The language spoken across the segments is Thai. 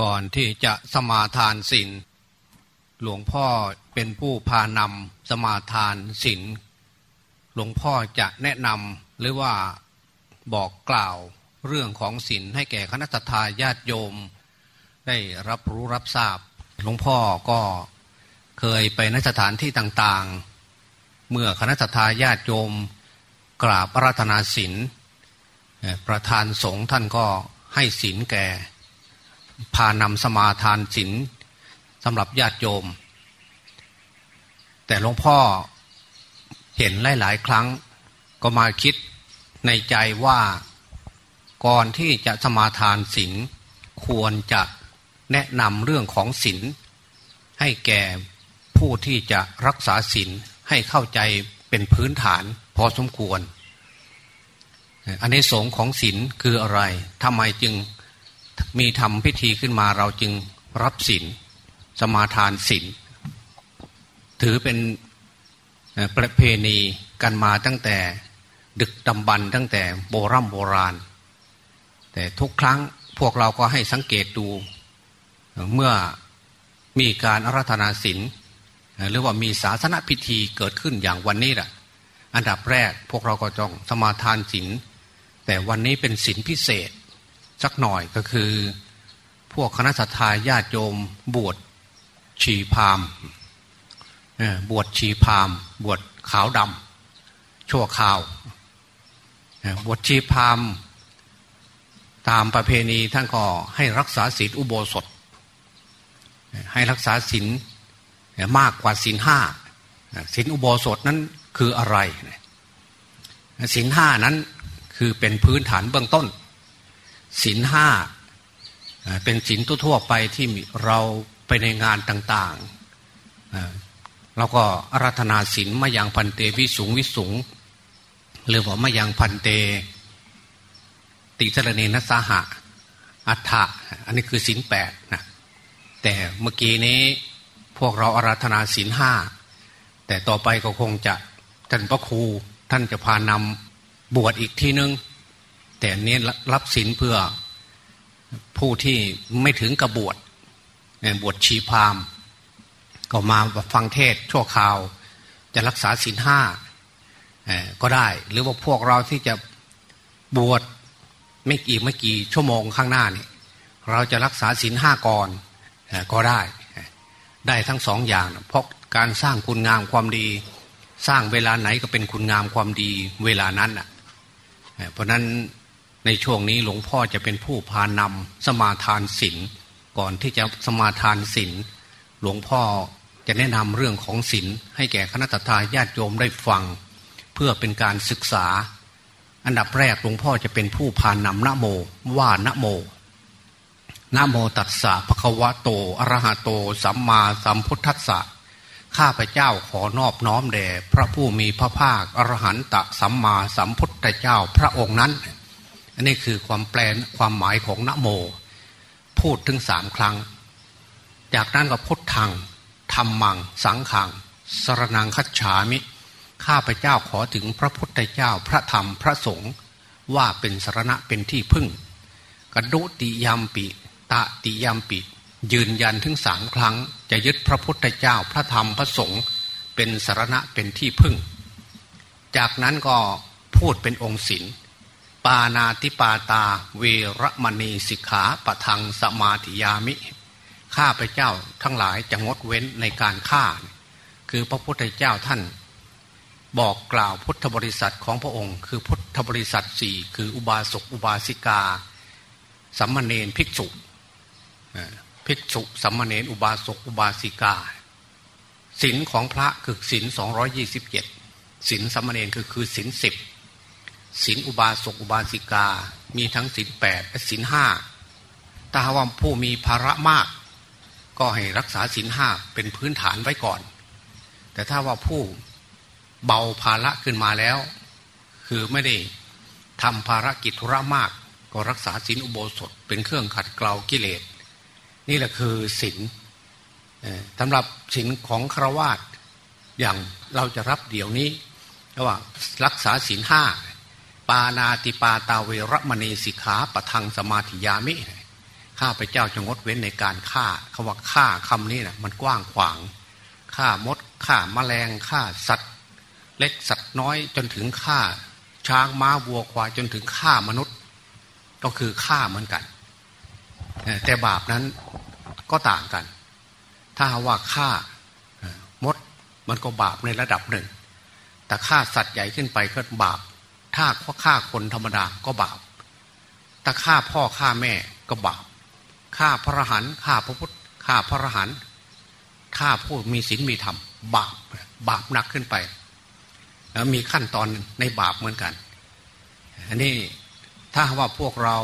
ก่อนที่จะสมาทานศีลหลวงพ่อเป็นผู้พานำสมาทานศีลหลวงพ่อจะแนะนำหรือว่าบอกกล่าวเรื่องของศีลให้แก่คณะทาญาติโยม ได้รับรู้รับทราบ หลวงพ่อก็เคยไปนสถานที่ต่างๆ เมื่อคณะทาญาติโยม กราบพระราธนาศีลประธานสงฆ์ท่านก็ให้ศีลแก่ พานำสมาทานศีลสำหรับญาติโยม แต่หลวงพ่อเห็นหลาย ๆ ครั้งก็มาคิดในใจว่าก่อนที่จะสมาทานศีลควรจะแนะนำเรื่องของศีลให้แก่ผู้ที่จะรักษาศีลให้เข้าใจเป็นพื้นฐานพอสมควร อันในสงของศีลคืออะไรทำไมจึง มีทำพิธีขึ้นมาเราจึงรับศีลสมาทานศีลถือเป็นประเพณีกันมาตั้งแต่ดึกดำบรรตั้งแต่โบรโบราณ แต่ทุกครั้งพวกเราก็ให้สังเกตดู เมื่อมีการอาราธนาศีลหรือว่ามีศาสนพิธีเกิดขึ้นอย่างวันนี้แหละอันดับแรกพวกเราก็จ้องสมาทานศีลแต่วันนี้เป็นศีลพิเศษ สักหน่อยก็คือ พวกคณะสัตยาญาติโยมบวชชีพามบวชชีพาม บวชขาวดำชั่วขาวบวชชีพามตามประเพณีท่านก็ให้รักษาศีลอุโบสถ ให้รักษาศีลมากกว่าศีลห้าศีลอุโบสถนั้นคืออะไรศีลห้านั้นคือเป็นพื้นฐานเบื้องต้น ศีลห้าเป็นศีลทั่วไปที่เราไปในงานต่างๆเราก็อารัธนาศีลมาอย่างพันเตวิสุงวิสุงหรือว่ามาอย่างพันเต ติสรเนนัสหะอัฏฐะอันนี้คือศีลแปดนะแต่เมื่อกี้นี้พวกเราอารัธนาศีลห้าแต่ต่อไปก็คงจะท่านพระครูท่านจะพานำบวชอีกทีนึง แต่เนี้ยรับศีลเพื่อผู้ที่ไม่ถึงกระบวชบวชชีพามก็มาฟังเทศชั่วคราว จะรักษาศีลห้าก็ได้ หรือว่าพวกเราที่จะบวชไม่กี่ไม่กี่ชั่วโมงข้างหน้านี่เราจะรักษาศีลห้าก่อนก็ได้ ได้ทั้งสองอย่าง เพราะการสร้างคุณงามความดี สร้างเวลาไหนก็เป็นคุณงามความดีเวลานั้นอะเพราะนั้น ในช่วงนี้หลวงพ่อจะเป็นผู้พานำสมาทานศีลก่อนที่จะสมาทานศีลหลวงพ่อจะแนะนำเรื่องของศีลให้แก่คณะทาญาติโยมได้ฟัง เพื่อเป็นการศึกษา อันดับแรกหลวงพ่อจะเป็นผู้พานำนะโมว่านะโมนะโมตัสสะภะคะวะโตอะระหะโต สัมมาสัมพุทธัสสะข้าพเจ้าขอนอบน้อมแด่พระผู้มีพระภาคอรหันตะสัมมาสัมพุทธเจ้าพระองค์นั้น อันนี้คือความแปลความหมายของนะโม พูดถึงสามครั้ง จากนั้นก็พุทธังธรรมัง สังขัง สรนังคัจฉามิ ข้าพเจ้าขอถึงพระพุทธเจ้าพระธรรมพระสงฆ์ว่าเป็นสรณะเป็นที่พึ่งกระดุติยามปิตะติยามปิ ยืนยันถึงสามครั้ง จะยึดพระพุทธเจ้าพระธรรมพระสงฆ์เป็นสรณะเป็นที่พึ่ง จากนั้นก็พูดเป็นองค์ศิลป ปานาติปาตา เวรมณีสิกขาปะทังสมาธิยามิ ข้าพเจ้าทั้งหลายจะงดเว้นในการฆ่า คือพระพุทธเจ้าท่าน บอกกล่าวพุทธบริษัทของพระองค์ คือพุทธบริษัทสี่คืออุบาสกอุบาสิกาสัมมเนนภิกษุภิกษุสัมมเนนอุบาสกอุบาสิกาศีลของพระคือศีลสองยี่สิบเจ็ดศีลสัมมเนนคือคือศีลสิบ ศีลอุบาสกอุบาสิกา มีทั้งศีลแปดและศีลห้าถ้าว่าผู้มีภาระมาก ก็ให้รักษาศีลห้าเป็นพื้นฐานไว้ก่อน แต่ถ้าว่าผู้เบาภาระขึ้นมาแล้ว คือไม่ได้ทำภารกิจธุระมาก ก็รักษาศีลอุโบสถเป็นเครื่องขัดเกลากิเลส นี่แหละคือศีลสำหรับศีลของครวาตอย่างเราจะรับเดี๋ยวนี้ว่ารักษาศีลห้า ปานาติปาตาเวรมณีสิกขาปะทังสมาธิยามิข้าพเจ้าจะงดเว้นในการฆ่าคาว่าฆ่าคำนี้นะมันกว้างขวางฆ่ามดฆ่ามาแมลงฆ่าสัตว์ เล็กสัตว์น้อยจนถึงฆ่า ช้างม้าวัวควายจนถึงฆ่ามนุษย์ ก็คือฆ่าเหมือนกัน แต่บาปนั้นก็ต่างกัน ถ้าว่าฆ่ามดมันก็บาปในระดับหนึ่ง แต่ฆ่าสัตว์ใหญ่ขึ้นไปก็บาป ถ้าฆ่าคนธรรมดาก็บาปถ้าฆ่าพ่อฆ่าแม่ก็บาปฆ่าพระหันฆ่าพระพุทธฆ่าพระหันฆ่าผู้มีศีลมีธรรม บาปบาปหนักขึ้นไปแล้วมีขั้นตอนในบาปเหมือนกันอันนี้ถ้าว่าพวกเรา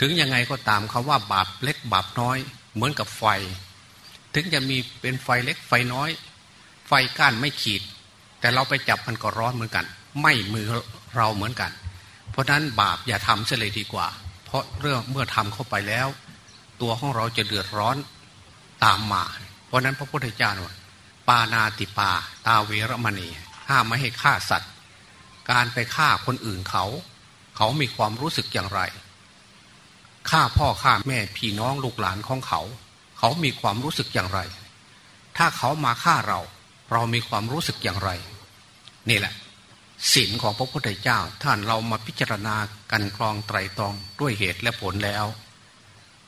ถึงยังไงก็ตามคาว่าบาปเล็กบาปน้อย เหมือนกับไฟ ถึงจะมีเป็นไฟเล็กไฟน้อย ไฟก้านไม่ขีด แต่เราไปจับมันก็ร้อนเหมือนกัน ไม่มือ เราเหมือนกัน เพราะนั้นบาปอย่าทำเสียเลยดีกว่า เพราะเรื่องเมื่อทำเข้าไปแล้ว ตัวของเราจะเดือดร้อนตามมา เพราะนั้นพระพุทธเจ้าว่าปานาติปา ตาเวรมณี ห้ามไม่ให้ฆ่าสัตว์ การไปฆ่าคนอื่นเขา เขามีความรู้สึกอย่างไรฆ่าพ่อฆ่าแม่พี่น้องลูกหลานของเขา เขามีความรู้สึกอย่างไร ถ้าเขามาฆ่าเรา เรามีความรู้สึกอย่างไร นี่แหละ ศีลของพระพุทธเจ้าท่านเรามาพิจารณากันกรองไตรตรองด้วยเหตุและผลแล้ว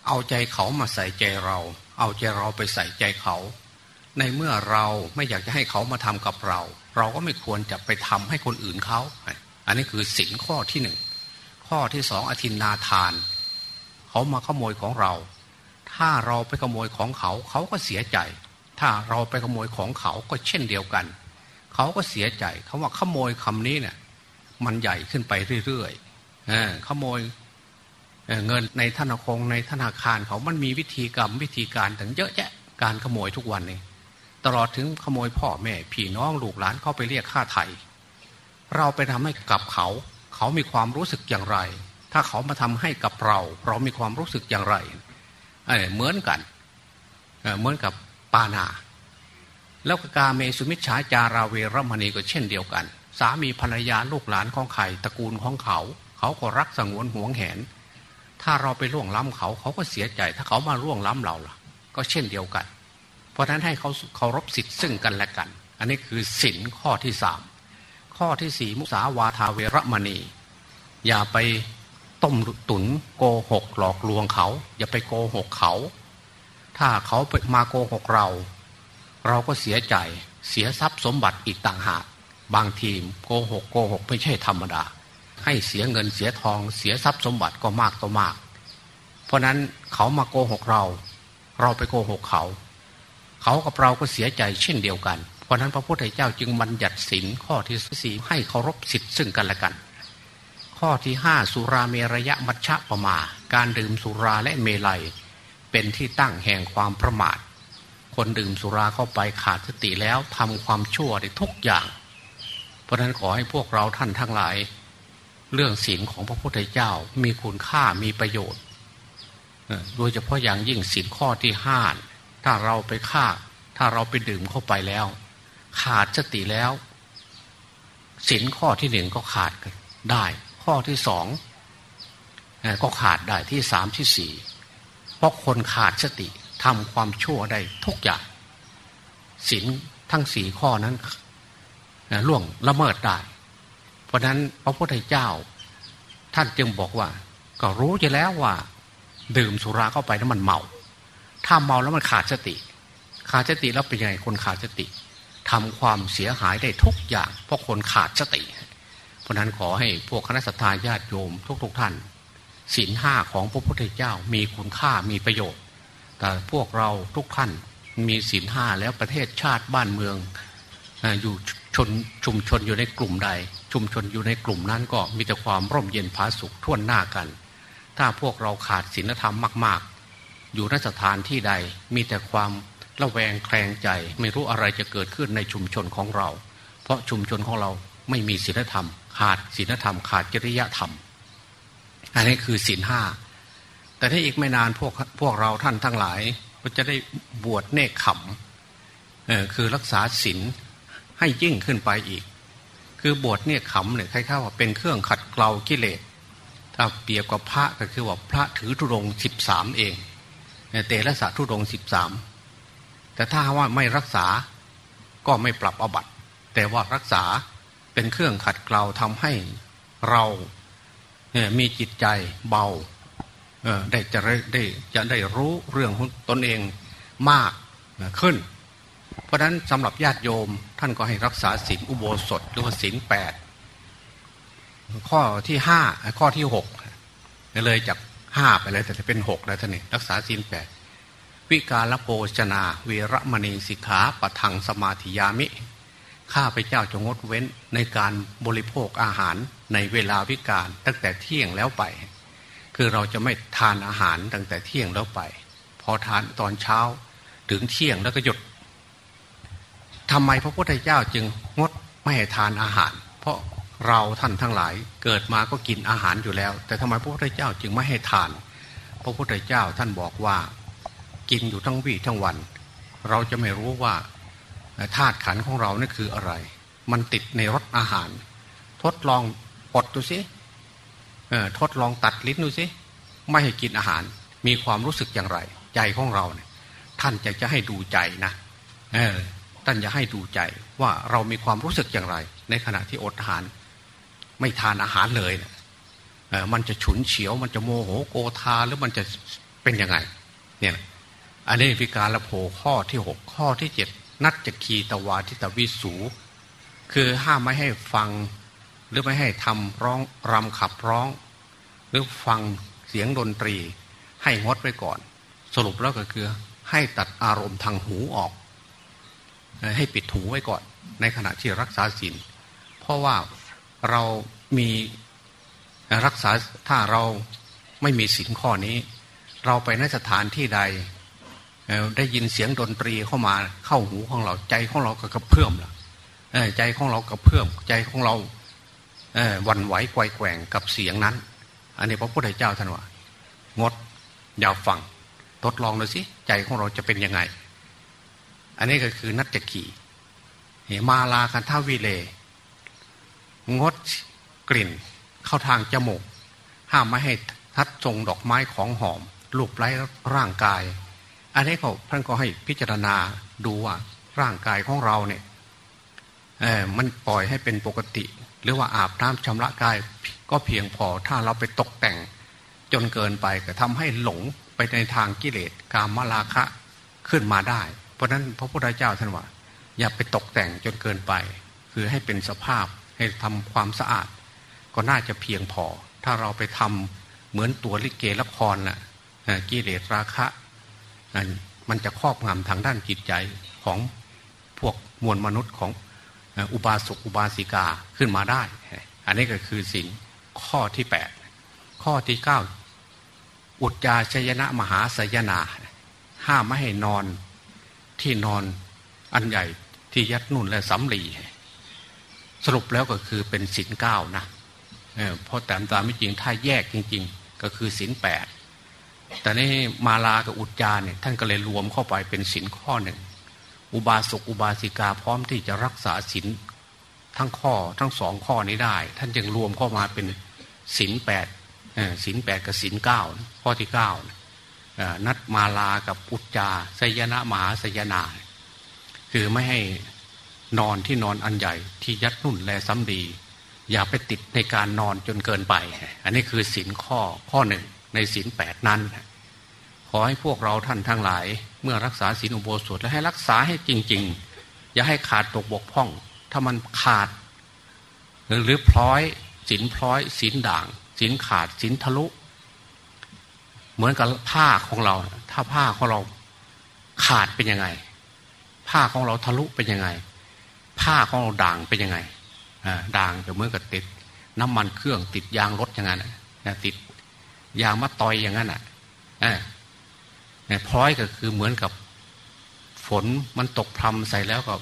เอาใจเขามาใส่ใจเรา เอาใจเราไปใส่ใจเขา ในเมื่อเราไม่อยากจะให้เขามาทำกับเรา เราก็ไม่ควรจะไปทำให้คนอื่นเขา อันนี้คือศีลข้อที่หนึ่งข้อที่สองอธินนาทาน เขามาขโมยของเรา ถ้าเราไปขโมยของเขาเขาก็เสียใจ ถ้าเราไปขโมยของเขาก็เช่นเดียวกัน เขาก็เสียใจคาว่าขโมยคำนี้เนี่ยมันใหญ่ขึ้นไปเรื่อยๆขโมยเงินในธนาคารในธนาคารเขามันมีวิธีกรรมวิธีการถึงเยอะแยะการขโมยทุกวันนี้ตลอดถึงขโมยพ่อแม่พี่น้องลูกหลานเข้าไปเรียกค่าไถ่เราไปทำให้กับเขา เขามีความรู้สึกอย่างไร ถ้าเขามาทำให้กับเรา เรามีความรู้สึกอย่างไรเหมือนกันเหมือนกับปานา แล้วกาเมสุมิชฌาจาราเวรมณีก็เช่นเดียวกัน สามีภรรยาลูกหลานของใครตระกูลของเขา เขาก็รักสงวนห่วงแหน ถ้าเราไปล่วงล้ำเขาเขาก็เสียใจ ถ้าเขามาล่วงล้ำเราล่ะ ก็เช่นเดียวกัน เพราะฉะนั้นให้เขาเคารพสิทธิ์ซึ่งกันและกัน อันนี้คือสินข้อที่สามข้อที่สี่มุสาวาทาเวรมณี อย่าไปต้มตุนโกหกหลอกลวงเขา อย่าไปโกหกเขา ถ้าเขามาโกหกเรา เราก็เสียใจเสียทรัพย์สมบัติอีกต่างหาก บางทีโกหกโกหกไม่ใช่ธรรมดา ให้เสียเงินเสียทองเสียทรัพย์สมบัติก็มากต่อมาก เพราะนั้นเขามาโกหกเรา เราไปโกหกเขา เขากับเราก็เสียใจเช่นเดียวกัน เพราะนั้นพระพุทธเจ้าจึงบัญญัติสินข้อที่สี่ให้เคารพสิทธิ์ซึ่งกันและกัน ข้อที่ห้าสุราเมรยะมัชฌะปมา การดื่มสุราและเมลัย เป็นที่ตั้งแห่งความประมาท คนดื่มสุราเข้าไปขาดสติแล้วทำความชั่วได้ทุกอย่าง เพราะนั้นขอให้พวกเราท่านทั้งหลาย เรื่องศีลของพระพุทธเจ้ามีคุณค่ามีประโยชน์โดยเฉพาะอย่างยิ่งศีลข้อที่ห้าถ้าเราไปฆ่า ถ้าเราไปดื่มเข้าไปแล้ว ขาดสติแล้วศีลข้อที่หนึ่งก็ขาดได้ ข้อที่สองก็ขาดได้ที่สามที่สี่เพราะคนขาดสติ ทำความชั่วได้ทุกอย่างศีลทั้งสี่ข้อนั้นล่วงละเมิดได้ เพราะนั้นพระพุทธเจ้า ท่านจึงบอกว่า ก็รู้อยู่แล้วว่า ดื่มสุราเข้าไปแล้วมันเมา ถ้าเมาแล้วมันขาดสติ ขาดสติแล้วเป็นยังไงคนขาดสติทำความเสียหายได้ทุกอย่าง เพราะคนขาดสติ เพราะนั้นขอให้พวกคณะสัตยาญาติโยมทุกๆทท่านศีลห้าของพระพุทธเจ้ามีคุณค่ามีประโยชน์ แต่พวกเราทุกท่านมีศีลห้าแล้วประเทศชาติบ้านเมืองอยู่ชนชุมชนอยู่ในกลุ่มใด ชุมชนอยู่ในกลุ่มนั้นก็มีแต่ความร่มเย็นผาสุขท่วนหน้ากัน ถ้าพวกเราขาดศีลธรรมมาก ๆ อยู่นสถานที่ใดมีแต่ความระแวงแคลงใจ ไม่รู้อะไรจะเกิดขึ้นในชุมชนของเรา เพราะชุมชนของเราไม่มีศีลธรรม ขาดศีลธรรม ขาดจริยธรรม อันนี้คือศีลห้า แต่ถ้าอีกไม่นานพวกพวกเราท่านทั้งหลาย ก็จะได้บวชเนคขำคือรักษาศีลให้ยิ่งขึ้นไปอีก คือบวชเนคขำเนี่ยคล้ายๆว่าเป็นเครื่องขัดเกลากิเลสถ้าเปรียบกับพระก็คือว่าพระถือธุรงสิบสามเองเตระสะธุรงสิบสามแต่ถ้าว่าไม่รักษาก็ไม่ปรับอบัตแต่ว่ารักษาเป็นเครื่องขัดเกลาทำให้เรามีจิตใจเบา ได้จะได้จะได้รู้เรื่องของตนเองมากขึ้น เพราะฉะนั้นสำหรับญาติโยมท่านก็ให้รักษาศีลอุโบสถหรือว่าศีลแปดข้อที่ห้าข้อที่หกเลยจากห้าไปเลยแต่จะเป็นหกแล้วท่านนี่รักษาศีลแปดวิการละโภชนาเวรมณีสิกขาปะทังสมาธิยามิ ข้าพเจ้าจะงดเว้นในการบริโภคอาหารในเวลาวิการตั้งแต่เที่ยงแล้วไป คือเราจะไม่ทานอาหารตั้งแต่เที่ยงแล้วไป พอทานตอนเช้าถึงเที่ยงแล้วก็หยุดทำไมพระพุทธเจ้าจึงงดไม่ให้ทานอาหาร เพราะเราท่านทั้งหลายเกิดมาก็กินอาหารอยู่แล้ว แต่ทำไมพระพุทธเจ้าจึงไม่ให้ทาน พระพุทธเจ้าท่านบอกว่า กินอยู่ทั้งวี่ทั้งวัน เราจะไม่รู้ว่าธาตุขันของเรานี่คืออะไร มันติดในรสอาหาร ทดลองอดดูสิ ทดลองตัดลิ้นดูสิไม่ให้กินอาหาร มีความรู้สึกอย่างไร ใจของเราเนี่ย ท่านจะจะให้ดูใจนะเออท่านจะให้ดูใจว่าเรามีความรู้สึกอย่างไร ในขณะที่อดอาหาร ไม่ทานอาหารเลยเเออมันจะฉุนเฉียว มันจะโมโหโกธาหรือมันจะเป็นยังไง เนี่ยอันนี้พิการละโผข้อที่หกข้อที่เจ็ดนัดจะคีตวาทิตวิสู คือห้ามไม่ให้ฟัง หรือไม่ให้ทำร้องรำขับร้อง หรือฟังเสียงดนตรี ให้งดไว้ก่อน สรุปแล้วก็คือให้ตัดอารมณ์ทางหูออก ให้ปิดหูไว้ก่อน ในขณะที่รักษาศีลเพราะว่าเรามีรักษาถ้าเราไม่มีศีลข้อนี้ เราไปนสถานที่ใด ได้ยินเสียงดนตรีเข้ามาเข้าหูของเราใจของเราก็กระเพื่อมละใจของเรากระเพื่อมใจของเรา วันไหวไกวแกว่งกับเสียงนั้น อันนี้พระพุทธเจ้าท่านว่างดอย่าฟังทดลองดูสิใจของเราจะเป็นยังไง อันนี้ก็คือนัตจขีมาลาคันท่าวิเล งดกลิ่นเข้าทางจมูก ห้ามไม่ให้ทัดทรงดอกไม้ของหอมลูบไล้ร่างกาย อันนี้เขาท่านก็ให้พิจารณาดูว่าร่างกายของเราเนี่ยเออมันปล่อยให้เป็นปกติ หรือว่าอาบน้ำชำระกายก็เพียงพอถ้าเราไปตกแต่งจนเกินไปก็ทำให้หลงไปในทางกิเลสกามลาคะขึ้นมาได้ เพราะนั้นพระพุทธเจ้าท่านว่า อย่าไปตกแต่งจนเกินไป คือให้เป็นสภาพให้ทำความสะอาด ก็น่าจะเพียงพอ ถ้าเราไปทำเหมือนตัวลิเกละครน่ะกิเลสราคะมันจะครอบงำทางด้านจิตใจของพวกมวลมนุษย์ของ อุบาสกอุบาสิกาขึ้นมาได้ อันนี้ก็คือสิ่งข้อที่แปดข้อที่เก้าอุจจาชยนะมหาสยนา ห้ามไม่ให้นอนที่นอนอันใหญ่ที่ยัดนุ่นและสำลีสรุปแล้วก็คือเป็นสินเก้านะเพราะแต่ตามไม่จริงถ้าแยกจริง ๆ ก็คือสินแปดแต่นี่มาลากับอุจจาเนี่ยท่านก็เลยรวมเข้าไปเป็นศินข้อหนึ่ง อุบาสกอุบาสิกาพร้อมที่จะรักษาศินทั้งข้อทั้งสองข้อนี้ได้ ท่านจึงรวมเข้ามาเป็นศินแปดศินแปดกับศินเก้าข้อที่เก้านัดมาลากับอุจจาสยนะมหาสยนา คือไม่ให้นอนที่นอนอันใหญ่ที่ยัดนุ่นแลซ้ำดี อย่าไปติดในการนอนจนเกินไป อันนี้คือศินข้อข้อหนึ่งในศีลแปดนั้น ขอให้พวกเราท่านทั้งหลาย เมื่อรักษาศีลอุโบสถและให้รักษาให้จริง ๆ อย่าให้ขาดตกบกพร่อง ถ้ามันขาด หรือพลอยศีลพลอยศีลด่างศีลขาดศีลทะลุ เหมือนกับผ้าของเรา ถ้าผ้าของเราขาดเป็นยังไง ผ้าของเราทะลุเป็นยังไง ผ้าของเราด่างเป็นยังไงด่างจะเหมือนกับติด น้ำมันเครื่องติดยางรถอย่างนั้นติดยางมาต่อยอย่างนั้นอะ พร้อยก็คือเหมือนกับฝนมันตกพรมใส่แล้วก็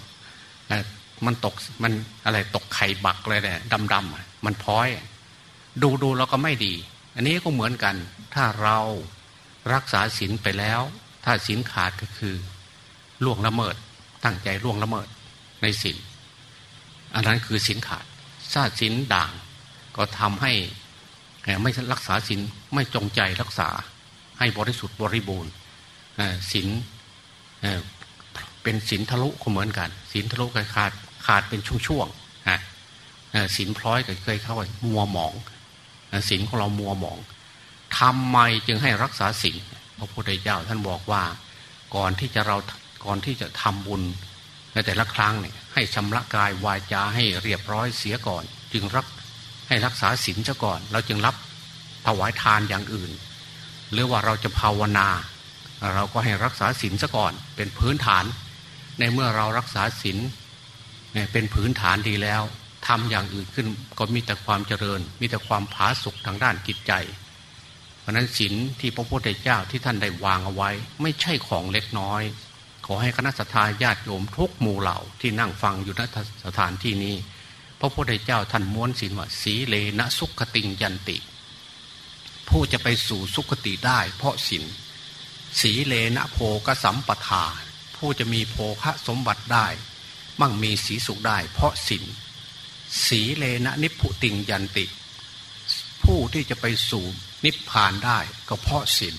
มันตกมันอะไรตกไข่บักเลยเนี่ยดำดำมันพร้อย ดูดูเราก็ไม่ดี อันนี้ก็เหมือนกัน ถ้าเรารักษาศีลไปแล้ว ถ้าศีลขาดก็คือล่วงละเมิด ตั้งใจล่วงละเมิดในศีลอันนั้นคือศีลขาดถ้าศีลด่างก็ทำให้ไม่รักษาศีลไม่จงใจรักษาให้บริสุทธิ์บริบูรณ์ ศีลเป็นศีลทะลุก็เหมือนกันศีลทะลุขาดขาดเป็นช่วงๆศีลพร้อยก็เคยเข้าไปมัวหมองศีลของเรามัวหมองทำไมจึงให้รักษาศีลพระพุทธเจ้าท่านบอกว่าก่อนที่จะเราก่อนที่จะทำบุญในแต่ละครั้งเนี่ยให้ชำระกายวาจาให้เรียบร้อยเสียก่อน จึงรักให้รักษาศีลซะก่อน เราจึงรับถวายทานอย่างอื่น หรือว่าเราจะภาวนา เราก็ให้รักษาศีลซะก่อน เป็นพื้นฐาน ในเมื่อเรารักษาศีลเป็นพื้นฐานดีแล้วทำอย่างอื่นขึ้นก็มีแต่ความเจริญ มีแต่ความผาสุกทางด้านจิตใจ เพราะนั้นศีลที่พระพุทธเจ้าที่ท่านได้วางเอาไว้ ไม่ใช่ของเล็กน้อย ขอให้คณะสัตยาญาติโยมทุกหมู่เหล่าที่นั่งฟังอยู่ณสถานที่นี้พระพุทธเจ้าท่านม้วนศีลว่าสีเลนะสุขติงยันติ ผู้จะไปสู่สุขติได้ เพราะศีล สีเลนะโพกสัมปทา ผู้จะมีโภคะสมบัติได้ มั่งมีสีสุขได้ เพราะศีลสีเลนะนิพุติงยันติ ผู้ที่จะไปสู่นิพพานได้ก็เพราะศีล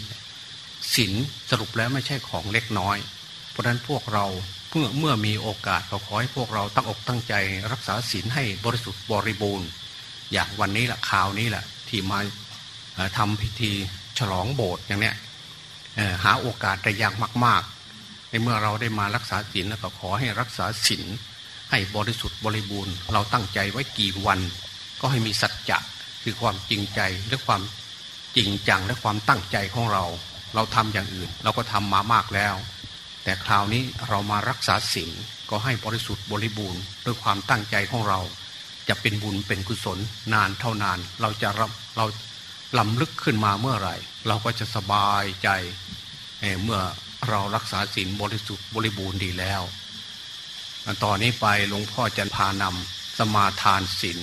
ศีลสรุปแล้วไม่ใช่ของเล็กน้อย เพราะนั้นพวกเราเมื่อเมื่อมีโอกาสก็ขอให้พวกเราตั้งอกตั้งใจรักษาศีลให้บริสุทธิ์บริบูรณ์ อย่างวันนี้แหละข่าวนี้แหละที่มาทำพิธีฉลองโบสถ์อย่างเนี้ย หาโอกาสได้ยากมาก ๆ ในเมื่อเราได้มารักษาศีลแล้วก็ขอให้รักษาศีลให้บริสุทธิ์บริบูรณ์ เราตั้งใจไว้กี่วัน ก็ให้มีสัจจะคือความจริงใจและความจริงจังและความตั้งใจของเรา เราทำอย่างอื่น เราก็ทำมามากแล้ว แต่คราวนี้เรามารักษาศีลก็ให้บริสุทธิ์บริบูรณ์ด้วยความตั้งใจของเรา จะเป็นบุญเป็นกุศลนานเท่านาน เราจะรับเรา ลำลึกขึ้นมาเมื่อไหร่ เราก็จะสบายใจเมื่อเรารักษาศีลบริสุทธิ์บริบูรณ์ดีแล้วต่อนนี้ไปหลวงพ่อจะพานำสมาทานศีล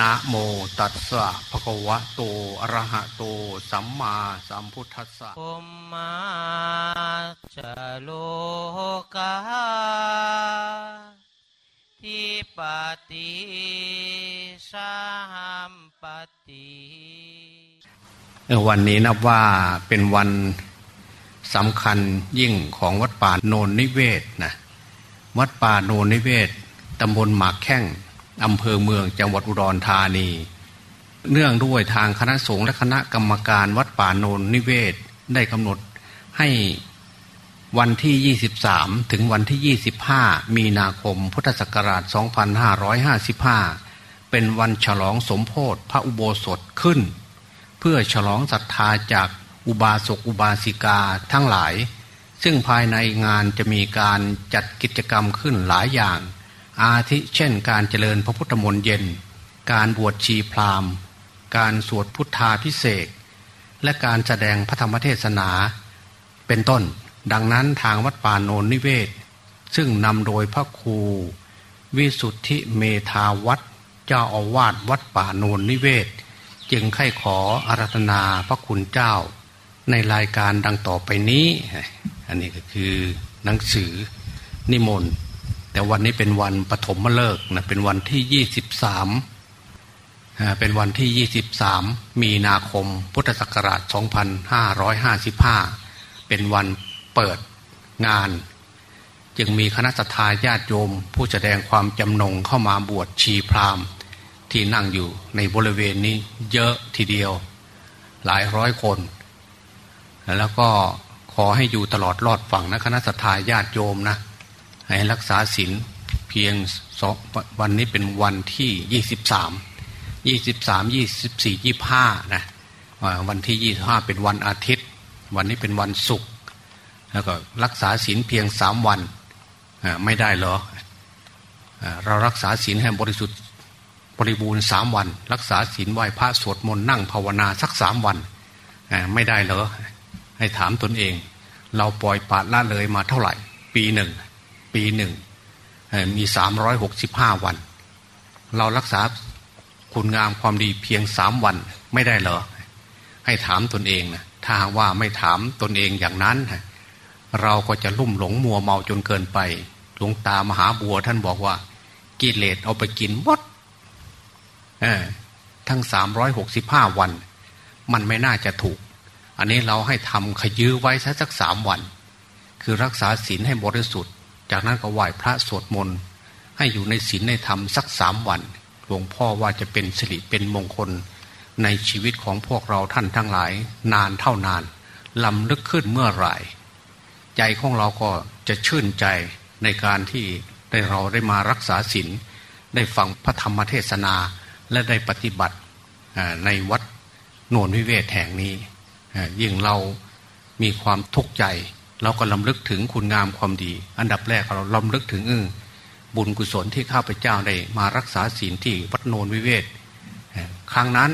นะโมตัสสะภะคะวะโตอะระหะโต สัมมาสัมพุทธัสสะภมมาจโลกา ทิปติสามปติวันนี้นับว่าเป็นวันสำคัญยิ่งของวัดป่าโนนนิเวศนะวัดป่าโนนิเวศตำบลหมากแข้งอำเภอเมืองจังหวัดอุดรธานี เนื่องด้วยทางคณะสงฆ์และคณะกรรมการวัดป่าโนนนิเวศได้กำหนดให้ วันที่ 23 ถึงวันที่ 25 มีนาคมพุทธศักราช 2555 เป็นวันฉลองสมโพธิพระอุโบสถขึ้น เพื่อฉลองศรัทธาจากอุบาสกอุบาสิกาทั้งหลาย ซึ่งภายในงานจะมีการจัดกิจกรรมขึ้นหลายอย่าง อาทิเช่นการเจริญพระพุทธมนต์เย็น การบวชชีพราหมณ์ การสวดพุทธาพิเศษและการแสดงพระธรรมเทศนา เป็นต้น ดังนั้นทางวัดป่าโนนนิเวศ ซึ่งนำโดยพระครู วิสุทธิเมธาวัดเจ้าอาวาสวัดป่าโนนนิเวศ จึงไข้ขออารัธนาพระคุณเจ้า ในรายการดังต่อไปนี้ อันนี้ก็คือหนังสือนิมนต์แต่วันนี้เป็นวันปฐมฤกษ์นะเป็นวันที่ยี่สิบสามเป็นวันที่ยี่สิบสามมีนาคม พุทธศักราชสองพันห้าร้อยห้าสิบห้าเป็นวัน เปิดงาน จึงมีคณะสัตยาญาติโยม ผู้แสดงความจำนงเข้ามาบวชชีพราหมณ์ที่นั่งอยู่ในบริเวณนี้เยอะทีเดียว หลายร้อยคน แล้วก็ขอให้อยู่ตลอดรอดฝั่งนะคณะสัตยาญาติโยมนะให้รักษาศีลเพียงสองวันนี้เป็นวันที่ยี่สิบสามยี่สิบสามยี่สิบสี่ยี่ห้านะวันที่ยี่ห้าเป็นวันอาทิตย์ วันนี้เป็นวันศุกร์ แล้วก็รักษาศีลเพียงสามวันไม่ได้เหรอเรารักษาศีลให้บริสุทธิ์บริบูรณ์สามวัน รักษาศีลไหว้พระสวดมนต์นั่งภาวนาสักสามวันไม่ได้เหรอให้ถามตนเอง เราปล่อยปาละเลยมาเท่าไหร่ ปีหนึ่งปีหนึ่งมีสามร้อยหกสิบห้าวัน เรารักษาคุณงามความดีเพียงสามวันไม่ได้เหรอให้ถามตนเองนะถ้าว่าไม่ถามตนเองอย่างนั้น เราก็จะลุ่มหลงมัวเมาจนเกินไป หลวงตามหาบัวท่านบอกว่า กิเลสเอาไปกินวัดทั้งสามร้อยหกสิบห้าวัน มันไม่น่าจะถูก อันนี้เราให้ทำขยื้อไว้สักสามวัน คือรักษาศีลให้บริสุทธิ์ จากนั้นก็ไหว้พระสวดมนต์ให้อยู่ในศีลในธรรมสักสามวัน หลวงพ่อว่าจะเป็นสิริเป็นมงคลในชีวิตของพวกเราท่านทั้งหลาย นานเท่านานลำลึกขึ้นเมื่อไหร่ ใจของเราก็จะชื่นใจในการที่ได้เราได้มารักษาศีลได้ฟังพระธรรมเทศนาและได้ปฏิบัติในวัดโนนวิเวศแห่งนี้ ยิ่งเรามีความทุกข์ใจ เราก็ลำลึกถึงคุณงามความดี อันดับแรกเราลำลึกถึงอบุญกุศลที่ข้าพเจ้าได้มารักษาศีลที่วัดโนนวิเวศครั้งนั้น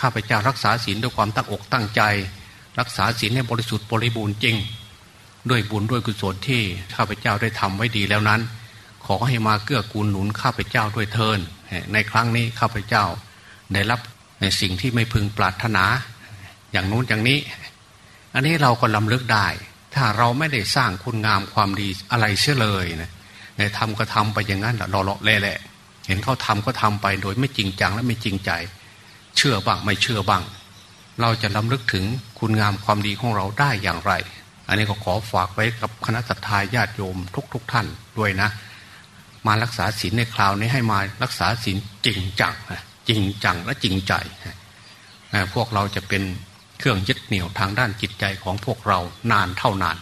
ข้าพเจ้ารักษาศีลด้วยความตั้งอกตั้งใจ รักษาศีลให้บริสุทธิ์บริบูรณ์จริง ด้วยบุญด้วยกุศลที่ข้าพเจ้าได้ทำไว้ดีแล้วนั้น ขอให้มาเกื้อกูลหนุนข้าพเจ้าด้วยเทินในครั้งนี้ข้าพเจ้าได้รับในสิ่งที่ไม่พึงปรารถนา อย่างนู้นอย่างนี้ อันนี้เราก็ลำลึกได้ ถ้าเราไม่ได้สร้างคุณงามความดีอะไรเชื่อเลยนะในทำก็ทำไปอย่างนั้นหล่อเละๆเห็นเขาทำก็ทำไปโดยไม่จริงจังและไม่จริงใจ เชื่อบ้างไม่เชื่อบ้าง เราจะลำลึกถึงคุณงามความดีของเราได้อย่างไร อันนี้ก็ขอฝากไว้กับคณะสัตยาญาติโยมทุกๆทท่านด้วยนะ มารักษาศีลในคราวนี้ให้มารักษาศีลจริงจังจริงจังและจริงใจพวกเราจะเป็นเครื่องยึดเหนี่ยวทางด้านจิตใจของพวกเรานานเท่านาน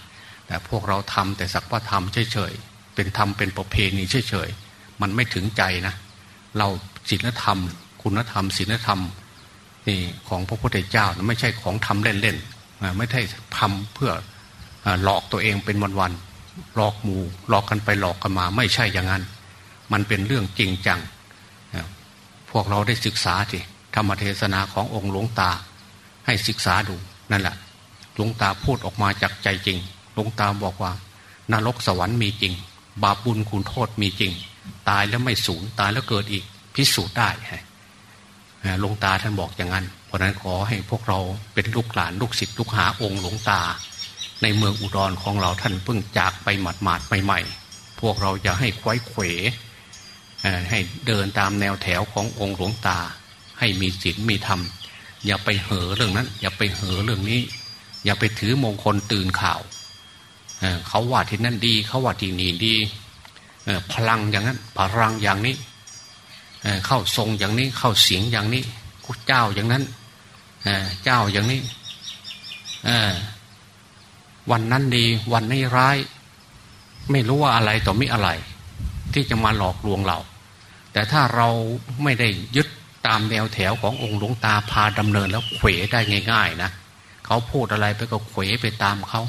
แต่พวกเราทำแต่สักว่าทำเฉยๆเป็นธรรมเป็นประเพณีเฉยๆมันไม่ถึงใจนะ เราศีลธรรม คุณธรรมศีลธรรม นี่ของพระพุทธเจ้านะไม่ใช่ของทำเล่นๆไม่ใช่ทำเพื่อหลอกตัวเองเป็นวันๆหลอกหมูหลอกกันไปหลอกกันมา ไม่ใช่อย่างนั้น มันเป็นเรื่องจริงจังพวกเราได้ศึกษาสิธรรมเทศนาขององค์หลวงตา ให้ศึกษาดูนั่นแหละหลวงตาพูดออกมาจากใจจริงหลวงตาบอกว่านรกสวรรค์มีจริง บาปบุญคุณโทษมีจริง ตายแล้วไม่สูญตายแล้วเกิดอีกพิสูจน์ได้ หลวงตาท่านบอกอย่างนั้น เพราะนั้นขอให้พวกเราเป็นลูกหลานลูกศิษย์ลูกหาองค์หลวงตา ในเมืองอุดรของเราท่านเพิ่งจากไปหมาดๆใหม่ๆ พวกเราอย่าให้ควายเขวให้เดินตามแนวแถวขององค์หลวงตา ให้มีศีลมีธรรม อย่าไปเห่อเรื่องนั้น อย่าไปเห่อเรื่องนี้ อย่าไปถือมงคลตื่นข่าวเขาว่าที่นั่นดี เขาว่าที่นี่ดีพลังอย่างนั้นพลังอย่างนี้ เข้าทรงอย่างนี้เข้าเสียงอย่างนี้เจ้าอย่างนั้นเจ้าอย่างนี้วันนั้นดีวันนี้ร้าย ไม่รู้ว่าอะไรต่อมิอะไร ที่จะมาหลอกลวงเรา แต่ถ้าเราไม่ได้ยึดตามแนวแถวขององค์หลวงตาพาดำเนินแล้วเขวได้ง่าย ๆ นะเขาพูดอะไรไปก็เขวไปตามเขา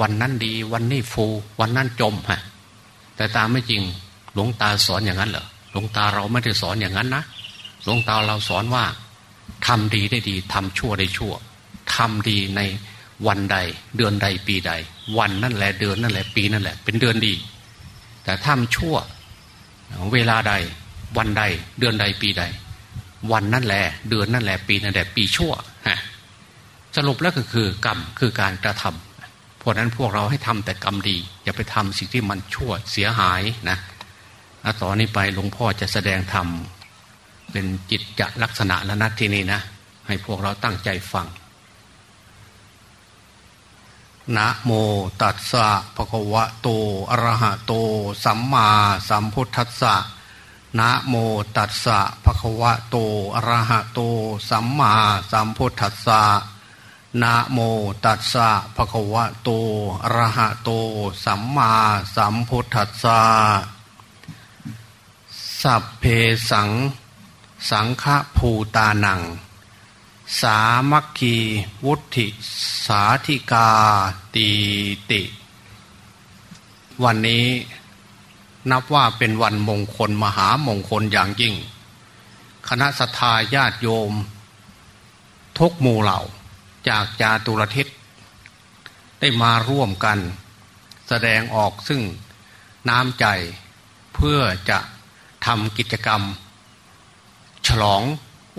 วันนั้นดีวันนี้ฟู วันนั้นจมฮะแต่ตามไม่จริงหลวงตาสอนอย่างนั้นเหรอ หลวงตาเราไม่ได้สอนอย่างนั้นนะหลวงตาเราสอนว่าทำดีได้ดีทำชั่วได้ชั่วทำดีในวันใด เดือนใดปีใด วันนั่นแหละเดือนนั่นแหละปีนั่นแหละ เป็นเดือนดี แต่ทำชั่ว เวลาใด วันใด เดือนใดปีใด วันนั่นแหละ เดือนนั่นแหละ ปีนั่นแหละ ปีชั่วสรุปแล้วก็คือกรรมคือการกระทำเพราะนั้นพวกเราให้ทำแต่กรรมดี อย่าไปทำสิ่งที่มันชั่วเสียหายนะ ต่อนนี้ไปหลวงพ่อจะแสดงธรรมเป็นจิตจะลักษณะและนัดที่นี่นะ ให้พวกเราตั้งใจฟัง นะโมตัสสะภะคะวะโตอะระหะโต สัมมาสัมพุทธัสสะนะโมตัสสะภะคะวะโตอะระหะโต สัมมาสัมพุทธัสสะนะโมตัสสะภะคะวะโตอะระหะโต สัมมาสัมพุทธัสสะ สัพเพสัง สังฆภูตานัง สามัคคีวุฒิสาธิกาตีติ วันนี้นับว่าเป็นวันมงคลมหามงคลอย่างยิ่ง คณะสัตยาญาติโยม ทุกหมู่เหล่าจากจาตุรทิศได้มาร่วมกัน แสดงออกซึ่งน้ำใจเพื่อจะ ทำกิจกรรม ฉลอง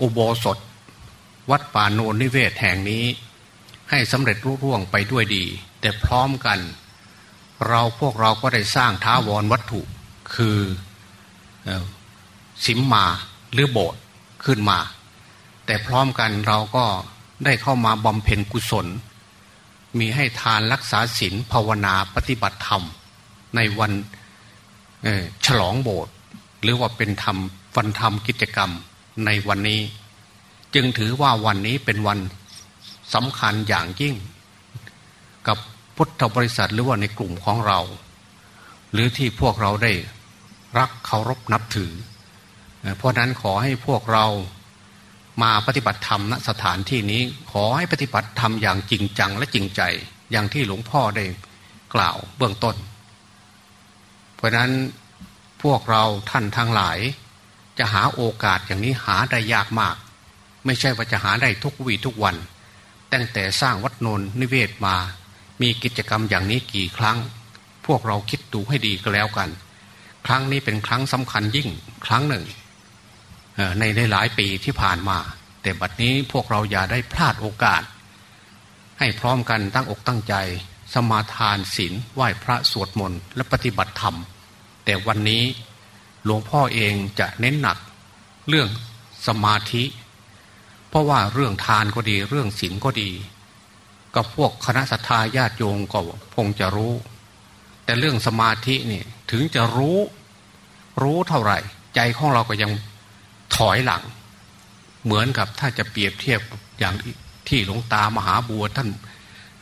อุโบสถ วัดป่าโนนนิเวศแห่งนี้ ให้สำเร็จรุ่ร่วงไปด้วยดี แต่พร้อมกัน เราพวกเราก็ได้สร้างท้าวรวัตถุ คือสิมมาหรือโบสถ์ขึ้นมา แต่พร้อมกันเราก็ได้เข้ามาบำเพ็ญกุศล มีให้ทานรักษาศีลภาวนาปฏิบัติธรรม ในวันฉลองโบสถ์ หรือว่าเป็นธรรมวันธรรมกิจกรรมในวันนี้ จึงถือว่าวันนี้เป็นวันสำคัญอย่างยิ่ง กับพุทธบริษัทหรือว่าในกลุ่มของเรา หรือที่พวกเราได้รักเคารพนับถือ เพราะนั้นขอให้พวกเรามาปฏิบัติธรรมณสถานที่นี้ขอให้ปฏิบัติธรรมอย่างจริงจังและจริงใจ อย่างที่หลวงพ่อได้กล่าวเบื้องต้น เพราะนั้น พวกเราท่านทั้งหลาย จะหาโอกาสอย่างนี้หาได้ยากมาก ไม่ใช่ว่าจะหาได้ทุกวีทุกวัน ตั้งแต่สร้างวัดนนนิเวศมา มีกิจกรรมอย่างนี้กี่ครั้ง พวกเราคิดดูให้ดีก็แล้วกัน ครั้งนี้เป็นครั้งสำคัญยิ่งครั้งหนึ่งในหลายปีที่ผ่านมา แต่บัดนี้พวกเราอย่าได้พลาดโอกาส ให้พร้อมกันตั้งอกตั้งใจ สมาทานศีลไหว้พระสวดมนต์และปฏิบัติธรรม แต่วันนี้หลวงพ่อเองจะเน้นหนักเรื่องสมาธิ เพราะว่าเรื่องทานก็ดีเรื่องศีลก็ดีก็พวกคณะสัตยาญาติโยมก็คงจะรู้ แต่เรื่องสมาธินี่ถึงจะรู้รู้เท่าไหร่ ใจของเราก็ยังถอยหลัง เหมือนกับถ้าจะเปรียบเทียบอย่างที่หลวงตามหาบัวท่าน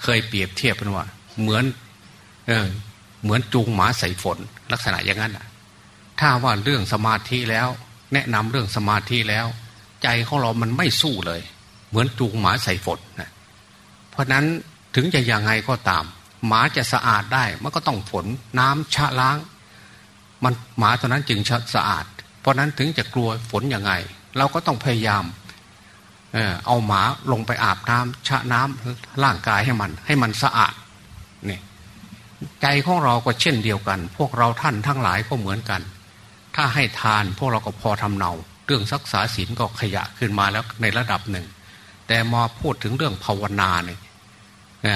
เคยเปรียบเทียบเป็นว่า เหมือน เหมือนจูงหมาใส่ฝนลักษณะอย่างนั้นอะถ้าว่าเรื่องสมาธิแล้ว แนะนำเรื่องสมาธิแล้ว ใจของเรามันไม่สู้เลย เหมือนจูงหมาใส่ฝนนะเพราะนั้นถึงจะยังไงก็ตาม หมาจะสะอาดได้มันก็ต้องฝนน้ำชะล้าง มันหมาตัวนั้นจึงสะอาด เพราะนั้นถึงจะกลัวฝนยังไง เราก็ต้องพยายามเออเอาหมาลงไปอาบน้ำชะน้ำร่างกายให้มัน ให้มันสะอาด ใจของเราก็เช่นเดียวกัน พวกเราท่านทั้งหลายก็เหมือนกัน ถ้าให้ทานพวกเราก็พอทำเนา เรื่องศักษาศีลก็ขยะขึ้นมาแล้วในระดับหนึ่ง แต่มาพูดถึงเรื่องภาวนาเนี่ย